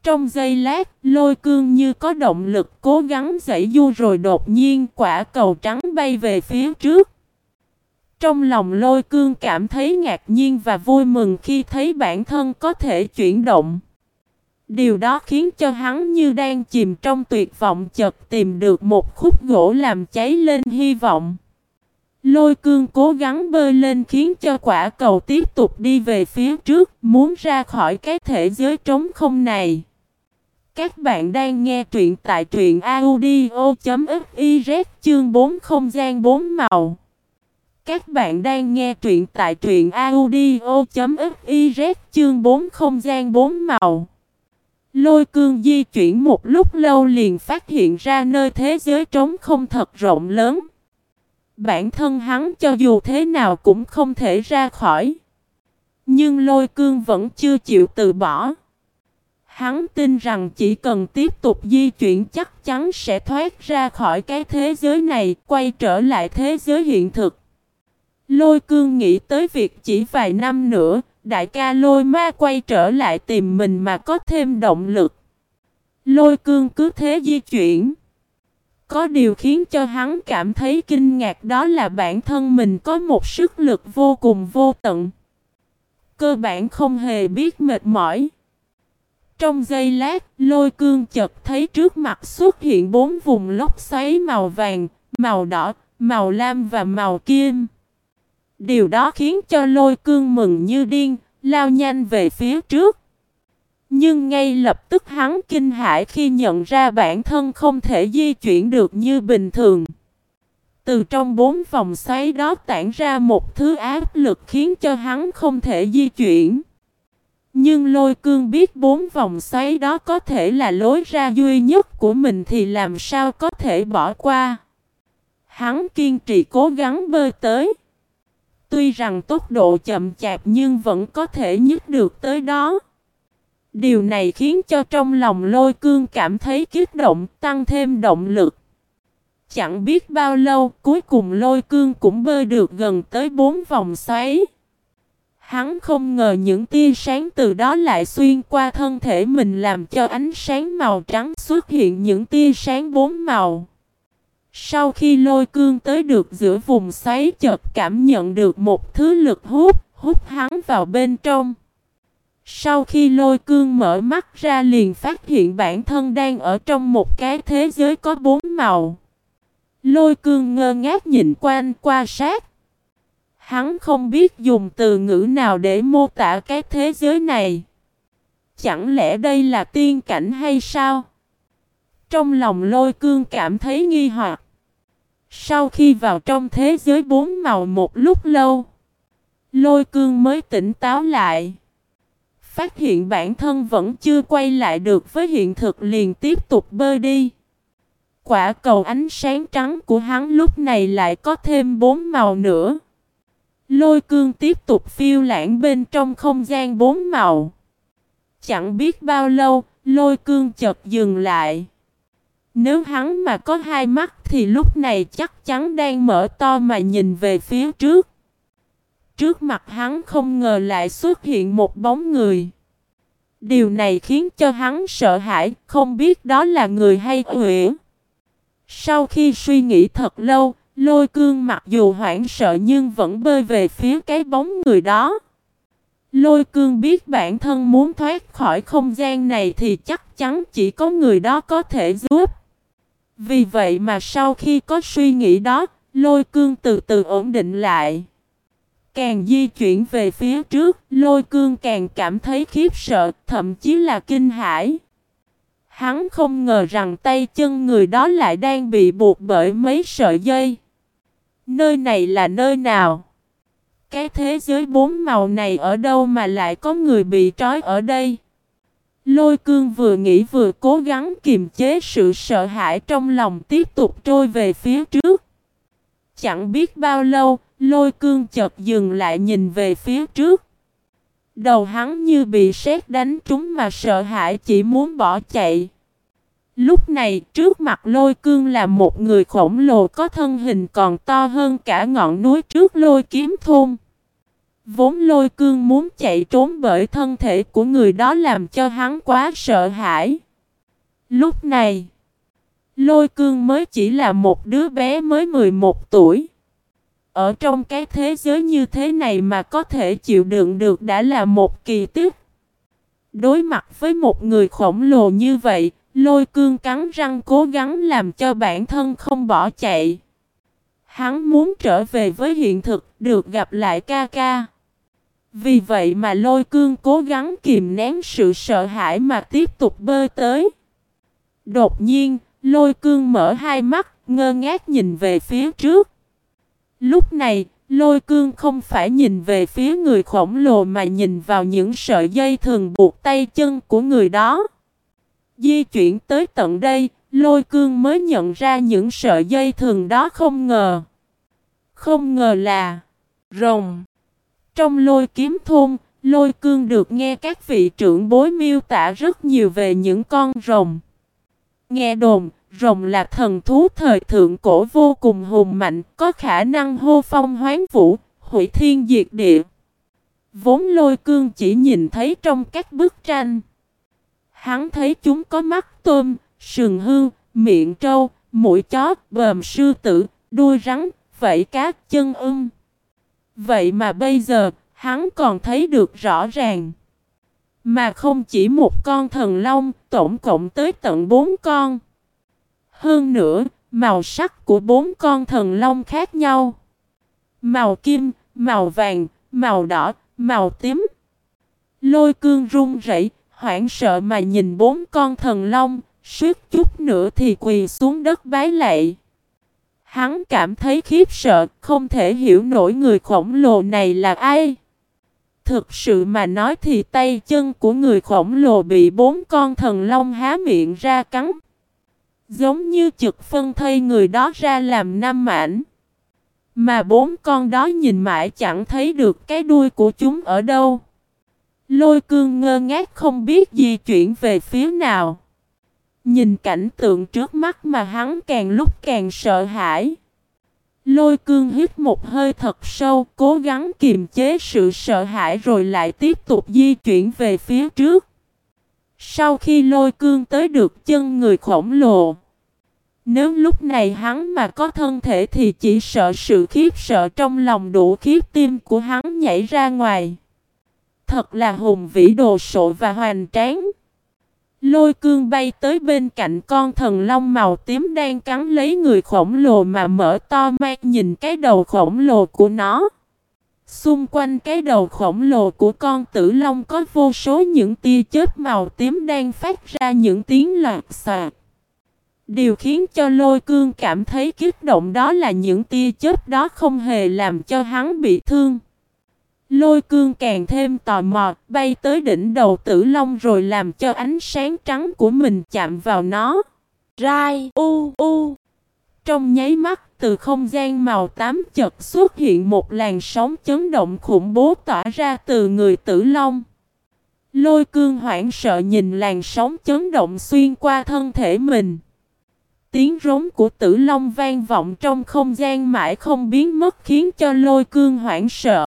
Trong giây lát, lôi cương như có động lực cố gắng dãy du rồi đột nhiên quả cầu trắng bay về phía trước. Trong lòng lôi cương cảm thấy ngạc nhiên và vui mừng khi thấy bản thân có thể chuyển động. Điều đó khiến cho hắn như đang chìm trong tuyệt vọng chợt tìm được một khúc gỗ làm cháy lên hy vọng. Lôi cương cố gắng bơi lên khiến cho quả cầu tiếp tục đi về phía trước, muốn ra khỏi cái thể giới trống không này. Các bạn đang nghe truyện tại truyện audio.fiz chương 4 không gian 4 màu. Các bạn đang nghe truyện tại truyện audio.fiz chương 4 không gian 4 màu. Lôi cương di chuyển một lúc lâu liền phát hiện ra nơi thế giới trống không thật rộng lớn. Bản thân hắn cho dù thế nào cũng không thể ra khỏi. Nhưng lôi cương vẫn chưa chịu từ bỏ. Hắn tin rằng chỉ cần tiếp tục di chuyển chắc chắn sẽ thoát ra khỏi cái thế giới này, quay trở lại thế giới hiện thực. Lôi cương nghĩ tới việc chỉ vài năm nữa, đại ca lôi ma quay trở lại tìm mình mà có thêm động lực. Lôi cương cứ thế di chuyển. Có điều khiến cho hắn cảm thấy kinh ngạc đó là bản thân mình có một sức lực vô cùng vô tận. Cơ bản không hề biết mệt mỏi. Trong giây lát, lôi cương chợt thấy trước mặt xuất hiện bốn vùng lốc xoáy màu vàng, màu đỏ, màu lam và màu kim. Điều đó khiến cho lôi cương mừng như điên, lao nhanh về phía trước. Nhưng ngay lập tức hắn kinh hãi khi nhận ra bản thân không thể di chuyển được như bình thường. Từ trong bốn vòng xoáy đó tản ra một thứ áp lực khiến cho hắn không thể di chuyển. Nhưng lôi cương biết bốn vòng xoáy đó có thể là lối ra duy nhất của mình thì làm sao có thể bỏ qua. Hắn kiên trì cố gắng bơi tới. Tuy rằng tốc độ chậm chạp nhưng vẫn có thể nhích được tới đó. Điều này khiến cho trong lòng lôi cương cảm thấy kích động, tăng thêm động lực. Chẳng biết bao lâu, cuối cùng lôi cương cũng bơi được gần tới bốn vòng xoáy. Hắn không ngờ những tia sáng từ đó lại xuyên qua thân thể mình làm cho ánh sáng màu trắng xuất hiện những tia sáng bốn màu. Sau khi lôi cương tới được giữa vùng xoáy chợt cảm nhận được một thứ lực hút, hút hắn vào bên trong. Sau khi lôi cương mở mắt ra liền phát hiện bản thân đang ở trong một cái thế giới có bốn màu. Lôi cương ngơ ngác nhìn quanh qua sát. Hắn không biết dùng từ ngữ nào để mô tả cái thế giới này. Chẳng lẽ đây là tiên cảnh hay sao? Trong lòng lôi cương cảm thấy nghi hoặc. Sau khi vào trong thế giới bốn màu một lúc lâu, lôi cương mới tỉnh táo lại. Phát hiện bản thân vẫn chưa quay lại được với hiện thực liền tiếp tục bơi đi. Quả cầu ánh sáng trắng của hắn lúc này lại có thêm bốn màu nữa. Lôi cương tiếp tục phiêu lãng bên trong không gian bốn màu. Chẳng biết bao lâu, lôi cương chợt dừng lại. Nếu hắn mà có hai mắt thì lúc này chắc chắn đang mở to mà nhìn về phía trước. Trước mặt hắn không ngờ lại xuất hiện một bóng người. Điều này khiến cho hắn sợ hãi, không biết đó là người hay quỷ. Sau khi suy nghĩ thật lâu, lôi cương mặc dù hoảng sợ nhưng vẫn bơi về phía cái bóng người đó. Lôi cương biết bản thân muốn thoát khỏi không gian này thì chắc chắn chỉ có người đó có thể giúp. Vì vậy mà sau khi có suy nghĩ đó, lôi cương từ từ ổn định lại. Càng di chuyển về phía trước, lôi cương càng cảm thấy khiếp sợ, thậm chí là kinh hãi. Hắn không ngờ rằng tay chân người đó lại đang bị buộc bởi mấy sợi dây. Nơi này là nơi nào? Cái thế giới bốn màu này ở đâu mà lại có người bị trói ở đây? Lôi cương vừa nghĩ vừa cố gắng kiềm chế sự sợ hãi trong lòng tiếp tục trôi về phía trước. Chẳng biết bao lâu, lôi cương chợt dừng lại nhìn về phía trước. Đầu hắn như bị sét đánh trúng mà sợ hãi chỉ muốn bỏ chạy. Lúc này trước mặt lôi cương là một người khổng lồ có thân hình còn to hơn cả ngọn núi trước lôi kiếm thôn. Vốn lôi cương muốn chạy trốn bởi thân thể của người đó làm cho hắn quá sợ hãi. Lúc này, lôi cương mới chỉ là một đứa bé mới 11 tuổi. Ở trong cái thế giới như thế này mà có thể chịu đựng được đã là một kỳ tích. Đối mặt với một người khổng lồ như vậy, lôi cương cắn răng cố gắng làm cho bản thân không bỏ chạy. Hắn muốn trở về với hiện thực, được gặp lại ca ca. Vì vậy mà lôi cương cố gắng kìm nén sự sợ hãi mà tiếp tục bơi tới. Đột nhiên, lôi cương mở hai mắt, ngơ ngác nhìn về phía trước. Lúc này, lôi cương không phải nhìn về phía người khổng lồ mà nhìn vào những sợi dây thường buộc tay chân của người đó. Di chuyển tới tận đây, lôi cương mới nhận ra những sợi dây thường đó không ngờ. Không ngờ là rồng. Trong lôi kiếm thôn, lôi cương được nghe các vị trưởng bối miêu tả rất nhiều về những con rồng. Nghe đồn, rồng là thần thú thời thượng cổ vô cùng hùng mạnh, có khả năng hô phong hoán vũ, hủy thiên diệt địa. Vốn lôi cương chỉ nhìn thấy trong các bức tranh. Hắn thấy chúng có mắt tôm, sừng hương, miệng trâu, mũi chó, bờm sư tử, đuôi rắn, vảy cá, chân ưng. Vậy mà bây giờ, hắn còn thấy được rõ ràng. Mà không chỉ một con thần long, tổng cộng tới tận bốn con. Hơn nữa, màu sắc của bốn con thần long khác nhau. Màu kim, màu vàng, màu đỏ, màu tím. Lôi cương run rẩy, hoảng sợ mà nhìn bốn con thần long, suýt chút nữa thì quỳ xuống đất bái lạy. Hắn cảm thấy khiếp sợ, không thể hiểu nổi người khổng lồ này là ai. Thực sự mà nói thì tay chân của người khổng lồ bị bốn con thần long há miệng ra cắn. Giống như trực phân thây người đó ra làm năm mảnh. Mà bốn con đó nhìn mãi chẳng thấy được cái đuôi của chúng ở đâu. Lôi cương ngơ ngác không biết di chuyển về phía nào. Nhìn cảnh tượng trước mắt mà hắn càng lúc càng sợ hãi. Lôi cương hít một hơi thật sâu, cố gắng kiềm chế sự sợ hãi rồi lại tiếp tục di chuyển về phía trước. Sau khi lôi cương tới được chân người khổng lồ. Nếu lúc này hắn mà có thân thể thì chỉ sợ sự khiếp sợ trong lòng đủ khiếp tim của hắn nhảy ra ngoài. Thật là hùng vĩ đồ sộ và hoành tráng. Lôi cương bay tới bên cạnh con thần long màu tím đang cắn lấy người khổng lồ mà mở to mắt nhìn cái đầu khổng lồ của nó. Xung quanh cái đầu khổng lồ của con tử long có vô số những tia chớp màu tím đang phát ra những tiếng loạt xoạt. Điều khiến cho lôi cương cảm thấy kích động đó là những tia chớp đó không hề làm cho hắn bị thương. Lôi cương càng thêm tò mò, bay tới đỉnh đầu tử long rồi làm cho ánh sáng trắng của mình chạm vào nó. Rai, u, u. Trong nháy mắt, từ không gian màu tám chật xuất hiện một làn sóng chấn động khủng bố tỏa ra từ người tử long. Lôi cương hoảng sợ nhìn làn sóng chấn động xuyên qua thân thể mình. Tiếng rống của tử long vang vọng trong không gian mãi không biến mất khiến cho lôi cương hoảng sợ.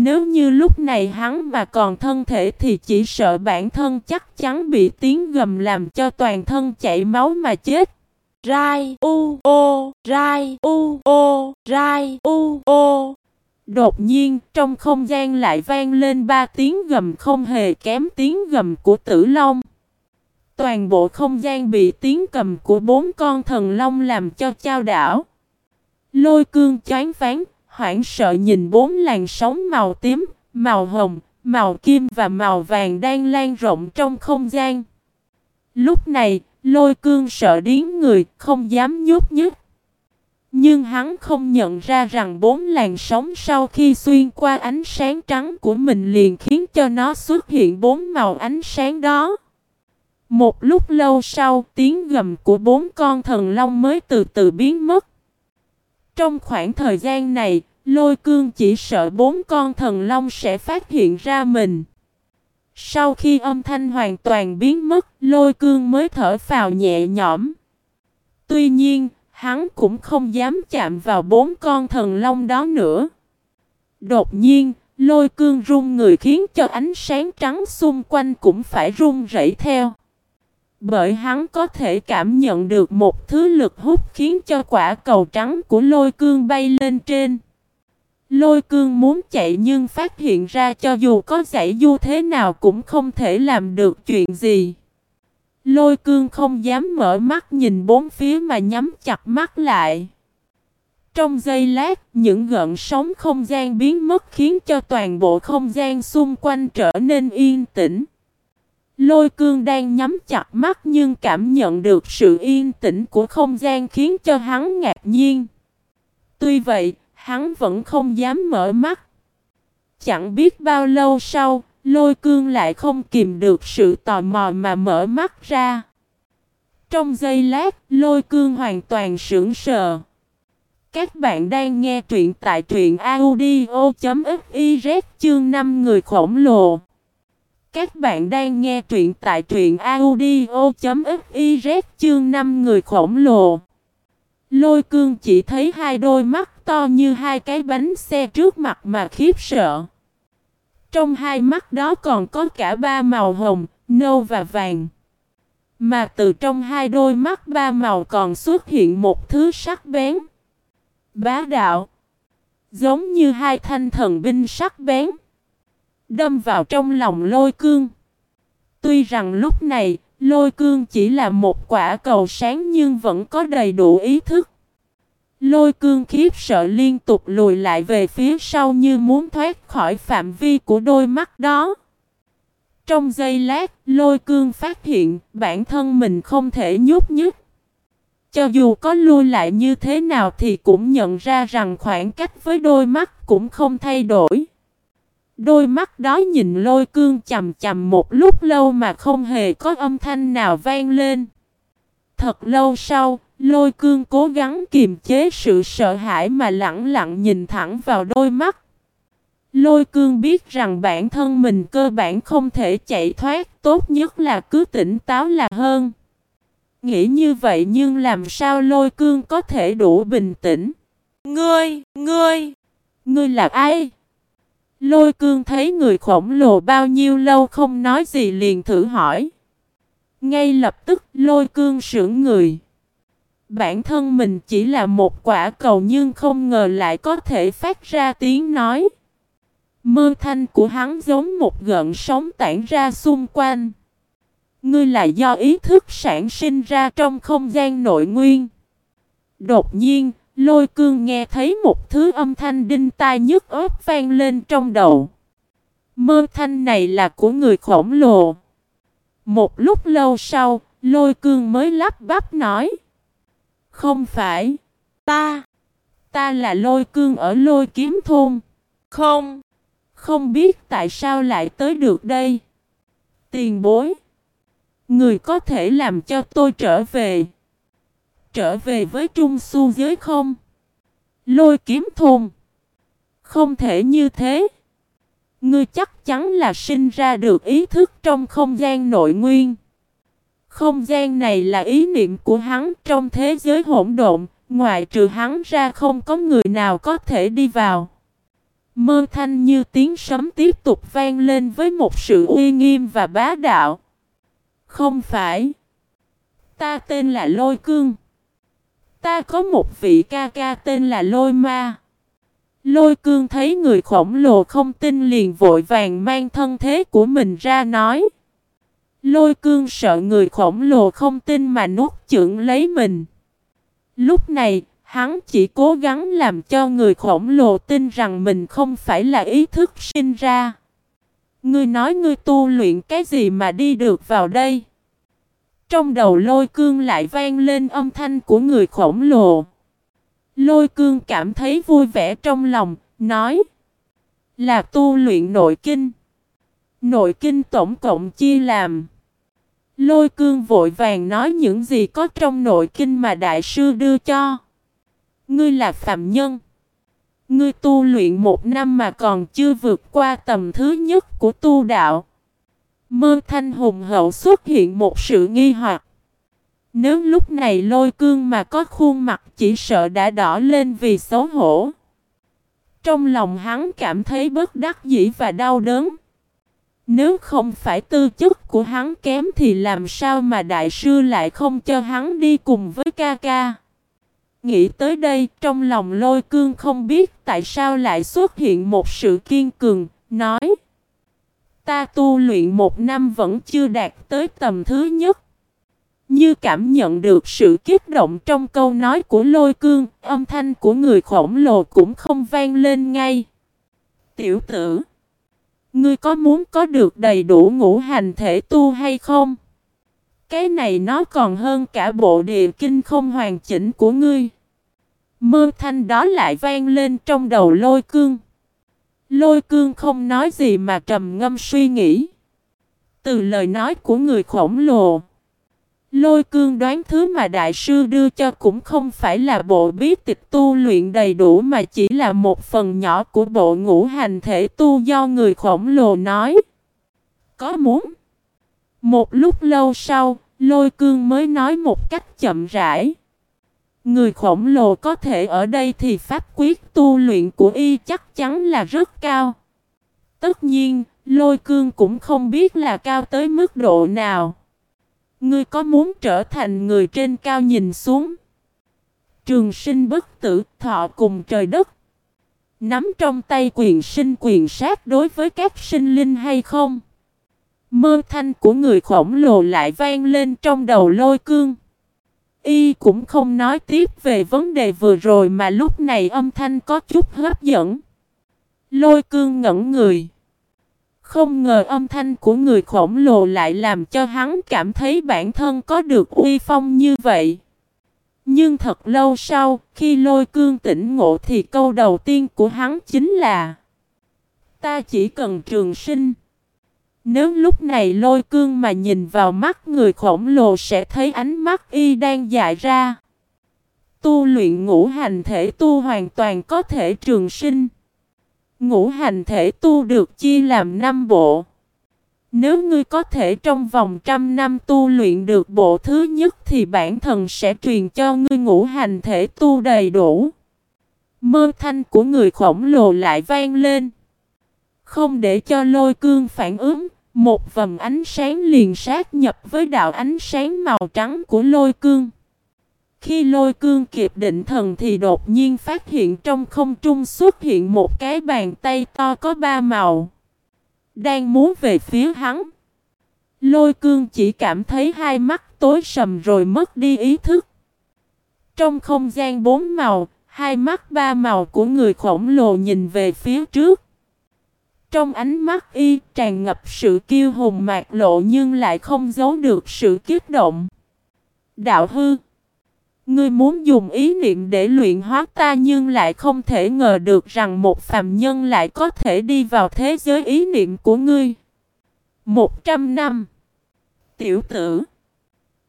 Nếu như lúc này hắn mà còn thân thể thì chỉ sợ bản thân chắc chắn bị tiếng gầm làm cho toàn thân chảy máu mà chết. Rai u ô, rai u ô, rai u ô. Đột nhiên trong không gian lại vang lên ba tiếng gầm không hề kém tiếng gầm của tử long. Toàn bộ không gian bị tiếng cầm của bốn con thần long làm cho trao đảo. Lôi cương chán phán, hoảng sợ nhìn bốn làn sóng màu tím, màu hồng, màu kim và màu vàng đang lan rộng trong không gian. Lúc này, lôi cương sợ điến người, không dám nhúc nhích. Nhưng hắn không nhận ra rằng bốn làn sóng sau khi xuyên qua ánh sáng trắng của mình liền khiến cho nó xuất hiện bốn màu ánh sáng đó. Một lúc lâu sau, tiếng gầm của bốn con thần long mới từ từ biến mất. Trong khoảng thời gian này, lôi cương chỉ sợ bốn con thần long sẽ phát hiện ra mình. Sau khi âm thanh hoàn toàn biến mất, lôi cương mới thở phào nhẹ nhõm. Tuy nhiên, hắn cũng không dám chạm vào bốn con thần long đó nữa. Đột nhiên, lôi cương run người khiến cho ánh sáng trắng xung quanh cũng phải run rẩy theo. Bởi hắn có thể cảm nhận được một thứ lực hút khiến cho quả cầu trắng của lôi cương bay lên trên. Lôi cương muốn chạy nhưng phát hiện ra cho dù có giải du thế nào cũng không thể làm được chuyện gì. Lôi cương không dám mở mắt nhìn bốn phía mà nhắm chặt mắt lại. Trong giây lát, những gợn sóng không gian biến mất khiến cho toàn bộ không gian xung quanh trở nên yên tĩnh. Lôi cương đang nhắm chặt mắt nhưng cảm nhận được sự yên tĩnh của không gian khiến cho hắn ngạc nhiên. Tuy vậy, hắn vẫn không dám mở mắt. Chẳng biết bao lâu sau, lôi cương lại không kìm được sự tò mò mà mở mắt ra. Trong giây lát, lôi cương hoàn toàn sững sờ. Các bạn đang nghe truyện tại truyện audio.fiz chương 5 người khổng lồ. Các bạn đang nghe truyện tại truyện audio.fiz chương 5 người khổng lồ. Lôi cương chỉ thấy hai đôi mắt to như hai cái bánh xe trước mặt mà khiếp sợ. Trong hai mắt đó còn có cả ba màu hồng, nâu và vàng. Mà từ trong hai đôi mắt ba màu còn xuất hiện một thứ sắc bén. Bá đạo. Giống như hai thanh thần binh sắc bén. Đâm vào trong lòng lôi cương. Tuy rằng lúc này, lôi cương chỉ là một quả cầu sáng nhưng vẫn có đầy đủ ý thức. Lôi cương khiếp sợ liên tục lùi lại về phía sau như muốn thoát khỏi phạm vi của đôi mắt đó. Trong giây lát, lôi cương phát hiện bản thân mình không thể nhúc nhích. Cho dù có lui lại như thế nào thì cũng nhận ra rằng khoảng cách với đôi mắt cũng không thay đổi. Đôi mắt đó nhìn lôi cương chầm chầm một lúc lâu mà không hề có âm thanh nào vang lên. Thật lâu sau, lôi cương cố gắng kiềm chế sự sợ hãi mà lặng lặng nhìn thẳng vào đôi mắt. Lôi cương biết rằng bản thân mình cơ bản không thể chạy thoát, tốt nhất là cứ tỉnh táo là hơn. Nghĩ như vậy nhưng làm sao lôi cương có thể đủ bình tĩnh? Ngươi, ngươi, ngươi là ai? Lôi cương thấy người khổng lồ bao nhiêu lâu không nói gì liền thử hỏi. Ngay lập tức lôi cương sững người. Bản thân mình chỉ là một quả cầu nhưng không ngờ lại có thể phát ra tiếng nói. Mơ thanh của hắn giống một gợn sóng tản ra xung quanh. Ngươi là do ý thức sản sinh ra trong không gian nội nguyên. Đột nhiên, lôi cương nghe thấy một thứ âm thanh đinh tai nhức ớt vang lên trong đầu. Mơ thanh này là của người khổng lồ. Một lúc lâu sau, lôi cương mới lắp bắp nói. Không phải, ta, ta là lôi cương ở lôi kiếm thôn. Không, không biết tại sao lại tới được đây. Tiền bối, người có thể làm cho tôi trở về. Trở về với trung su giới không? Lôi kiếm thùng Không thể như thế. Ngươi chắc chắn là sinh ra được ý thức trong không gian nội nguyên. Không gian này là ý niệm của hắn trong thế giới hỗn độn, ngoại trừ hắn ra không có người nào có thể đi vào. Mơ thanh như tiếng sấm tiếp tục vang lên với một sự uy nghiêm và bá đạo. Không phải. Ta tên là Lôi Cương. Ta có một vị ca ca tên là Lôi Ma. Lôi cương thấy người khổng lồ không tin liền vội vàng mang thân thế của mình ra nói. Lôi cương sợ người khổng lồ không tin mà nuốt chửng lấy mình. Lúc này, hắn chỉ cố gắng làm cho người khổng lồ tin rằng mình không phải là ý thức sinh ra. Ngươi nói ngươi tu luyện cái gì mà đi được vào đây? Trong đầu lôi cương lại vang lên âm thanh của người khổng lồ. Lôi cương cảm thấy vui vẻ trong lòng, nói là tu luyện nội kinh. Nội kinh tổng cộng chia làm. Lôi cương vội vàng nói những gì có trong nội kinh mà đại sư đưa cho. Ngươi là phạm nhân. Ngươi tu luyện một năm mà còn chưa vượt qua tầm thứ nhất của tu đạo. Mơ thanh hùng hậu xuất hiện một sự nghi hoặc. Nếu lúc này lôi cương mà có khuôn mặt chỉ sợ đã đỏ lên vì xấu hổ. Trong lòng hắn cảm thấy bất đắc dĩ và đau đớn. Nếu không phải tư chất của hắn kém thì làm sao mà đại sư lại không cho hắn đi cùng với ca ca. Nghĩ tới đây trong lòng lôi cương không biết tại sao lại xuất hiện một sự kiên cường, nói Ta tu luyện một năm vẫn chưa đạt tới tầm thứ nhất. Như cảm nhận được sự kích động trong câu nói của lôi cương, âm thanh của người khổng lồ cũng không vang lên ngay. Tiểu tử, ngươi có muốn có được đầy đủ ngũ hành thể tu hay không? Cái này nó còn hơn cả bộ địa kinh không hoàn chỉnh của ngươi. Mơ thanh đó lại vang lên trong đầu lôi cương. Lôi cương không nói gì mà trầm ngâm suy nghĩ. Từ lời nói của người khổng lồ. Lôi cương đoán thứ mà đại sư đưa cho cũng không phải là bộ bí tịch tu luyện đầy đủ mà chỉ là một phần nhỏ của bộ ngũ hành thể tu do người khổng lồ nói. Có muốn? Một lúc lâu sau, lôi cương mới nói một cách chậm rãi. Người khổng lồ có thể ở đây thì pháp quyết tu luyện của y chắc chắn là rất cao. Tất nhiên, lôi cương cũng không biết là cao tới mức độ nào. Ngươi có muốn trở thành người trên cao nhìn xuống? Trường sinh bất tử, thọ cùng trời đất. Nắm trong tay quyền sinh quyền sát đối với các sinh linh hay không? Mơ thanh của người khổng lồ lại vang lên trong đầu lôi cương. Y cũng không nói tiếp về vấn đề vừa rồi mà lúc này âm thanh có chút hấp dẫn. Lôi cương ngẩn người. Không ngờ âm thanh của người khổng lồ lại làm cho hắn cảm thấy bản thân có được uy phong như vậy. Nhưng thật lâu sau, khi lôi cương tỉnh ngộ thì câu đầu tiên của hắn chính là Ta chỉ cần trường sinh. Nếu lúc này lôi cương mà nhìn vào mắt người khổng lồ sẽ thấy ánh mắt y đang dại ra. Tu luyện ngũ hành thể tu hoàn toàn có thể trường sinh. Ngũ hành thể tu được chia làm năm bộ. Nếu ngươi có thể trong vòng trăm năm tu luyện được bộ thứ nhất thì bản thân sẽ truyền cho ngươi ngũ hành thể tu đầy đủ. Mơ thanh của người khổng lồ lại vang lên. Không để cho lôi cương phản ứng, một vầm ánh sáng liền sát nhập với đạo ánh sáng màu trắng của lôi cương. Khi lôi cương kịp định thần thì đột nhiên phát hiện trong không trung xuất hiện một cái bàn tay to có ba màu. Đang muốn về phía hắn. Lôi cương chỉ cảm thấy hai mắt tối sầm rồi mất đi ý thức. Trong không gian bốn màu, hai mắt ba màu của người khổng lồ nhìn về phía trước. Trong ánh mắt y tràn ngập sự kiêu hùng mạc lộ nhưng lại không giấu được sự kiếp động. Đạo hư, Ngươi muốn dùng ý niệm để luyện hóa ta nhưng lại không thể ngờ được rằng một phàm nhân lại có thể đi vào thế giới ý niệm của ngươi. Một trăm năm, Tiểu tử,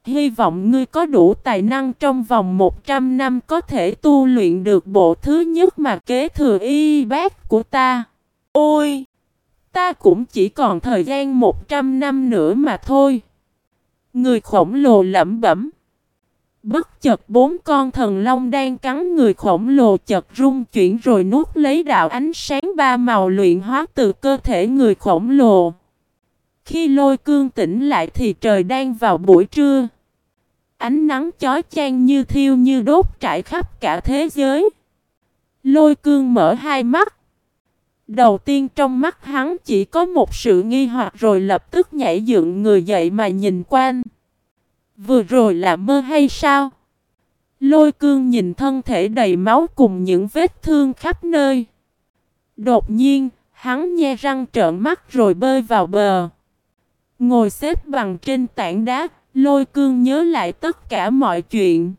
Hy vọng ngươi có đủ tài năng trong vòng một trăm năm có thể tu luyện được bộ thứ nhất mà kế thừa y bác của ta. Ôi! Ta cũng chỉ còn thời gian một trăm năm nữa mà thôi. Người khổng lồ lẩm bẩm. Bất chợt bốn con thần long đang cắn người khổng lồ chợt rung chuyển rồi nuốt lấy đạo ánh sáng ba màu luyện hóa từ cơ thể người khổng lồ. Khi lôi cương tỉnh lại thì trời đang vào buổi trưa. Ánh nắng chói chang như thiêu như đốt trải khắp cả thế giới. Lôi cương mở hai mắt. Đầu tiên trong mắt hắn chỉ có một sự nghi hoặc rồi lập tức nhảy dựng người dậy mà nhìn quanh. Vừa rồi là mơ hay sao? Lôi cương nhìn thân thể đầy máu cùng những vết thương khắp nơi. Đột nhiên, hắn nhe răng trợn mắt rồi bơi vào bờ. Ngồi xếp bằng trên tảng đá, lôi cương nhớ lại tất cả mọi chuyện.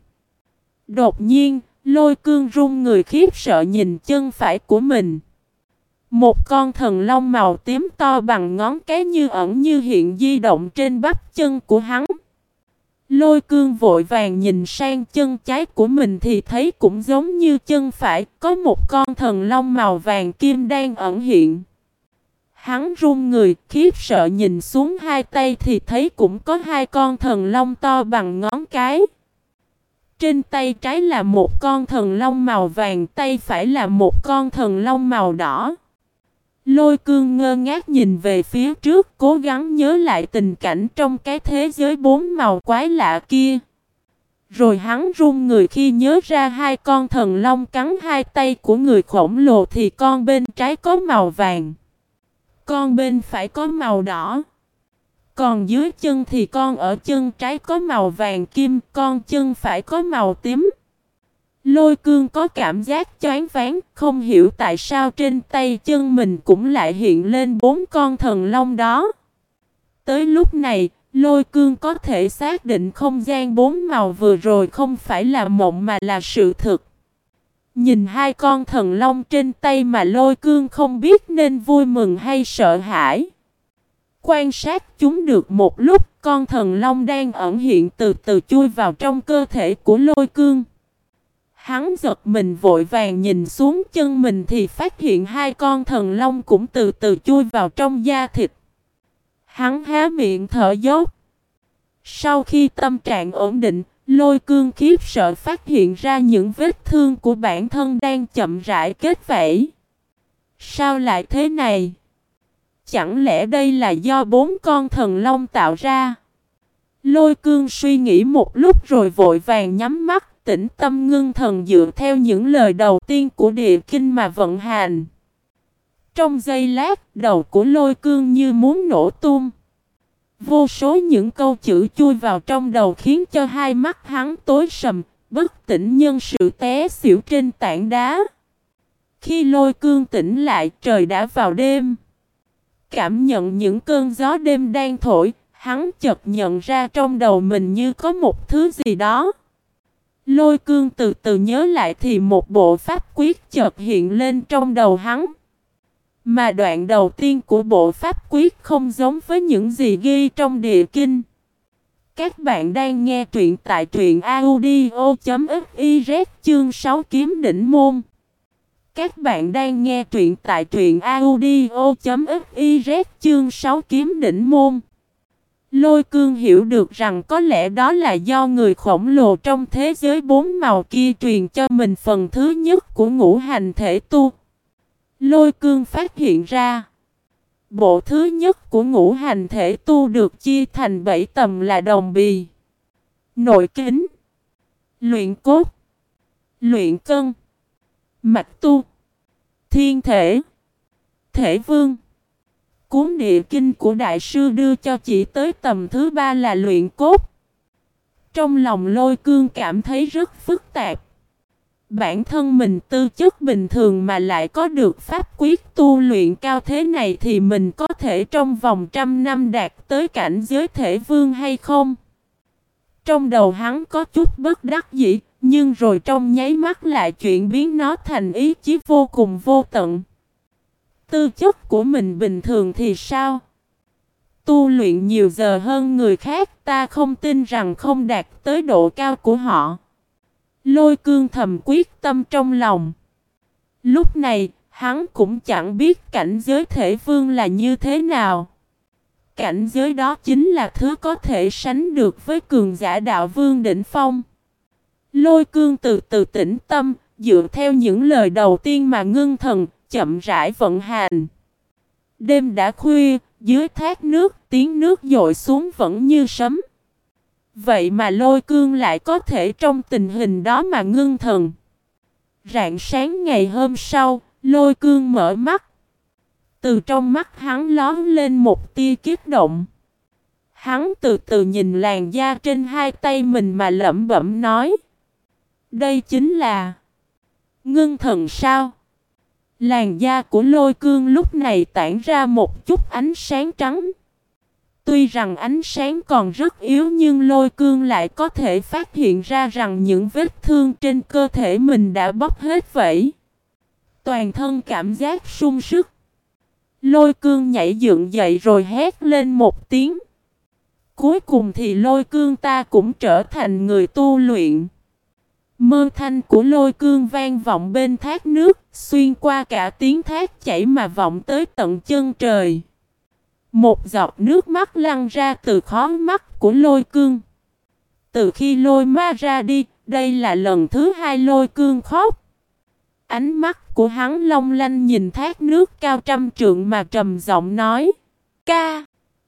Đột nhiên, lôi cương run người khiếp sợ nhìn chân phải của mình. Một con thần long màu tím to bằng ngón cái như ẩn như hiện di động trên bắp chân của hắn. Lôi cương vội vàng nhìn sang chân trái của mình thì thấy cũng giống như chân phải, có một con thần long màu vàng kim đang ẩn hiện. Hắn run người, khiếp sợ nhìn xuống hai tay thì thấy cũng có hai con thần long to bằng ngón cái. Trên tay trái là một con thần long màu vàng, tay phải là một con thần long màu đỏ. Lôi cương ngơ ngác nhìn về phía trước, cố gắng nhớ lại tình cảnh trong cái thế giới bốn màu quái lạ kia. Rồi hắn run người khi nhớ ra hai con thần long cắn hai tay của người khổng lồ thì con bên trái có màu vàng. Con bên phải có màu đỏ. Còn dưới chân thì con ở chân trái có màu vàng kim, con chân phải có màu tím. Lôi cương có cảm giác choáng váng, không hiểu tại sao trên tay chân mình cũng lại hiện lên bốn con thần long đó. Tới lúc này, lôi cương có thể xác định không gian bốn màu vừa rồi không phải là mộng mà là sự thực. Nhìn hai con thần long trên tay mà lôi cương không biết nên vui mừng hay sợ hãi. Quan sát chúng được một lúc con thần long đang ẩn hiện từ từ chui vào trong cơ thể của lôi cương. Hắn giật mình vội vàng nhìn xuống chân mình thì phát hiện hai con thần long cũng từ từ chui vào trong da thịt. Hắn há miệng thở dốc. Sau khi tâm trạng ổn định, lôi cương khiếp sợ phát hiện ra những vết thương của bản thân đang chậm rãi kết vảy. Sao lại thế này? Chẳng lẽ đây là do bốn con thần long tạo ra? Lôi cương suy nghĩ một lúc rồi vội vàng nhắm mắt tĩnh tâm ngưng thần dựa theo những lời đầu tiên của địa kinh mà vận hành. Trong giây lát, đầu của lôi cương như muốn nổ tung. Vô số những câu chữ chui vào trong đầu khiến cho hai mắt hắn tối sầm, bất tỉnh nhân sự té xỉu trên tảng đá. Khi lôi cương tỉnh lại trời đã vào đêm. Cảm nhận những cơn gió đêm đang thổi, hắn chợt nhận ra trong đầu mình như có một thứ gì đó. Lôi cương từ từ nhớ lại thì một bộ pháp quyết chợt hiện lên trong đầu hắn. Mà đoạn đầu tiên của bộ pháp quyết không giống với những gì ghi trong địa kinh. Các bạn đang nghe truyện tại truyện audio.fiz chương 6 kiếm đỉnh môn. Các bạn đang nghe truyện tại truyện audio.fiz chương 6 kiếm đỉnh môn. Lôi cương hiểu được rằng có lẽ đó là do người khổng lồ trong thế giới bốn màu kia truyền cho mình phần thứ nhất của ngũ hành thể tu. Lôi cương phát hiện ra. Bộ thứ nhất của ngũ hành thể tu được chia thành bảy tầm là đồng bì, nội kính, luyện cốt, luyện cân, mạch tu, thiên thể, thể vương. Cuốn địa kinh của đại sư đưa cho chỉ tới tầm thứ ba là luyện cốt. Trong lòng lôi cương cảm thấy rất phức tạp. Bản thân mình tư chất bình thường mà lại có được pháp quyết tu luyện cao thế này thì mình có thể trong vòng trăm năm đạt tới cảnh giới thể vương hay không? Trong đầu hắn có chút bất đắc dĩ, nhưng rồi trong nháy mắt lại chuyển biến nó thành ý chí vô cùng vô tận. Tư chất của mình bình thường thì sao? Tu luyện nhiều giờ hơn người khác ta không tin rằng không đạt tới độ cao của họ. Lôi cương thầm quyết tâm trong lòng. Lúc này, hắn cũng chẳng biết cảnh giới thể vương là như thế nào. Cảnh giới đó chính là thứ có thể sánh được với cường giả đạo vương đỉnh phong. Lôi cương từ từ tĩnh tâm, dựa theo những lời đầu tiên mà ngưng thần, chậm rãi vận hành. Đêm đã khuya, dưới thác nước, tiếng nước dội xuống vẫn như sấm. Vậy mà lôi cương lại có thể trong tình hình đó mà ngưng thần. Rạng sáng ngày hôm sau, lôi cương mở mắt. Từ trong mắt hắn lón lên một tia kiếp động. Hắn từ từ nhìn làn da trên hai tay mình mà lẩm bẩm nói. Đây chính là ngưng thần sao? Làn da của lôi cương lúc này tản ra một chút ánh sáng trắng. Tuy rằng ánh sáng còn rất yếu nhưng lôi cương lại có thể phát hiện ra rằng những vết thương trên cơ thể mình đã bóc hết vậy. Toàn thân cảm giác sung sức. Lôi cương nhảy dựng dậy rồi hét lên một tiếng. Cuối cùng thì lôi cương ta cũng trở thành người tu luyện. Mơ thanh của lôi cương vang vọng bên thác nước, xuyên qua cả tiếng thác chảy mà vọng tới tận chân trời. Một giọt nước mắt lăn ra từ khó mắt của lôi cương. Từ khi lôi ma ra đi, đây là lần thứ hai lôi cương khóc. Ánh mắt của hắn long lanh nhìn thác nước cao trăm trượng mà trầm giọng nói. Ca!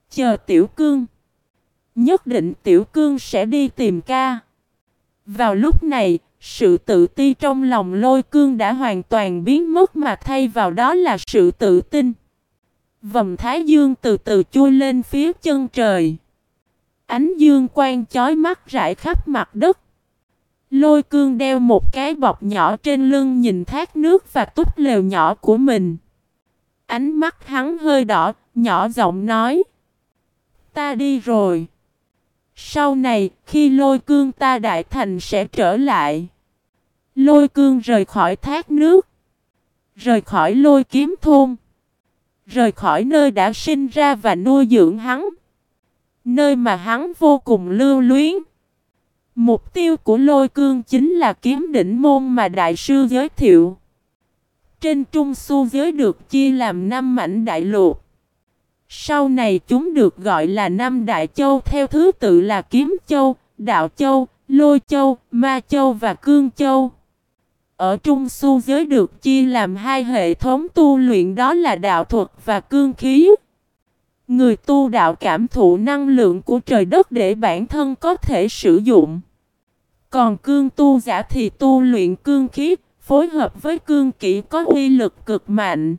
Chờ tiểu cương! Nhất định tiểu cương sẽ đi tìm ca. Vào lúc này, sự tự ti trong lòng lôi cương đã hoàn toàn biến mất mà thay vào đó là sự tự tin. Vầm thái dương từ từ chui lên phía chân trời. Ánh dương quang chói mắt rải khắp mặt đất. Lôi cương đeo một cái bọc nhỏ trên lưng nhìn thác nước và túp lều nhỏ của mình. Ánh mắt hắn hơi đỏ, nhỏ giọng nói. Ta đi rồi. Sau này, khi lôi cương ta đại thành sẽ trở lại. Lôi cương rời khỏi thác nước. Rời khỏi lôi kiếm thôn. Rời khỏi nơi đã sinh ra và nuôi dưỡng hắn. Nơi mà hắn vô cùng lưu luyến. Mục tiêu của lôi cương chính là kiếm đỉnh môn mà đại sư giới thiệu. Trên trung su giới được chia làm năm mảnh đại lục. Sau này chúng được gọi là năm đại châu theo thứ tự là kiếm châu, đạo châu, lôi châu, ma châu và cương châu. Ở trung su giới được chia làm hai hệ thống tu luyện đó là đạo thuật và cương khí. Người tu đạo cảm thụ năng lượng của trời đất để bản thân có thể sử dụng. Còn cương tu giả thì tu luyện cương khí, phối hợp với cương kỹ có uy lực cực mạnh.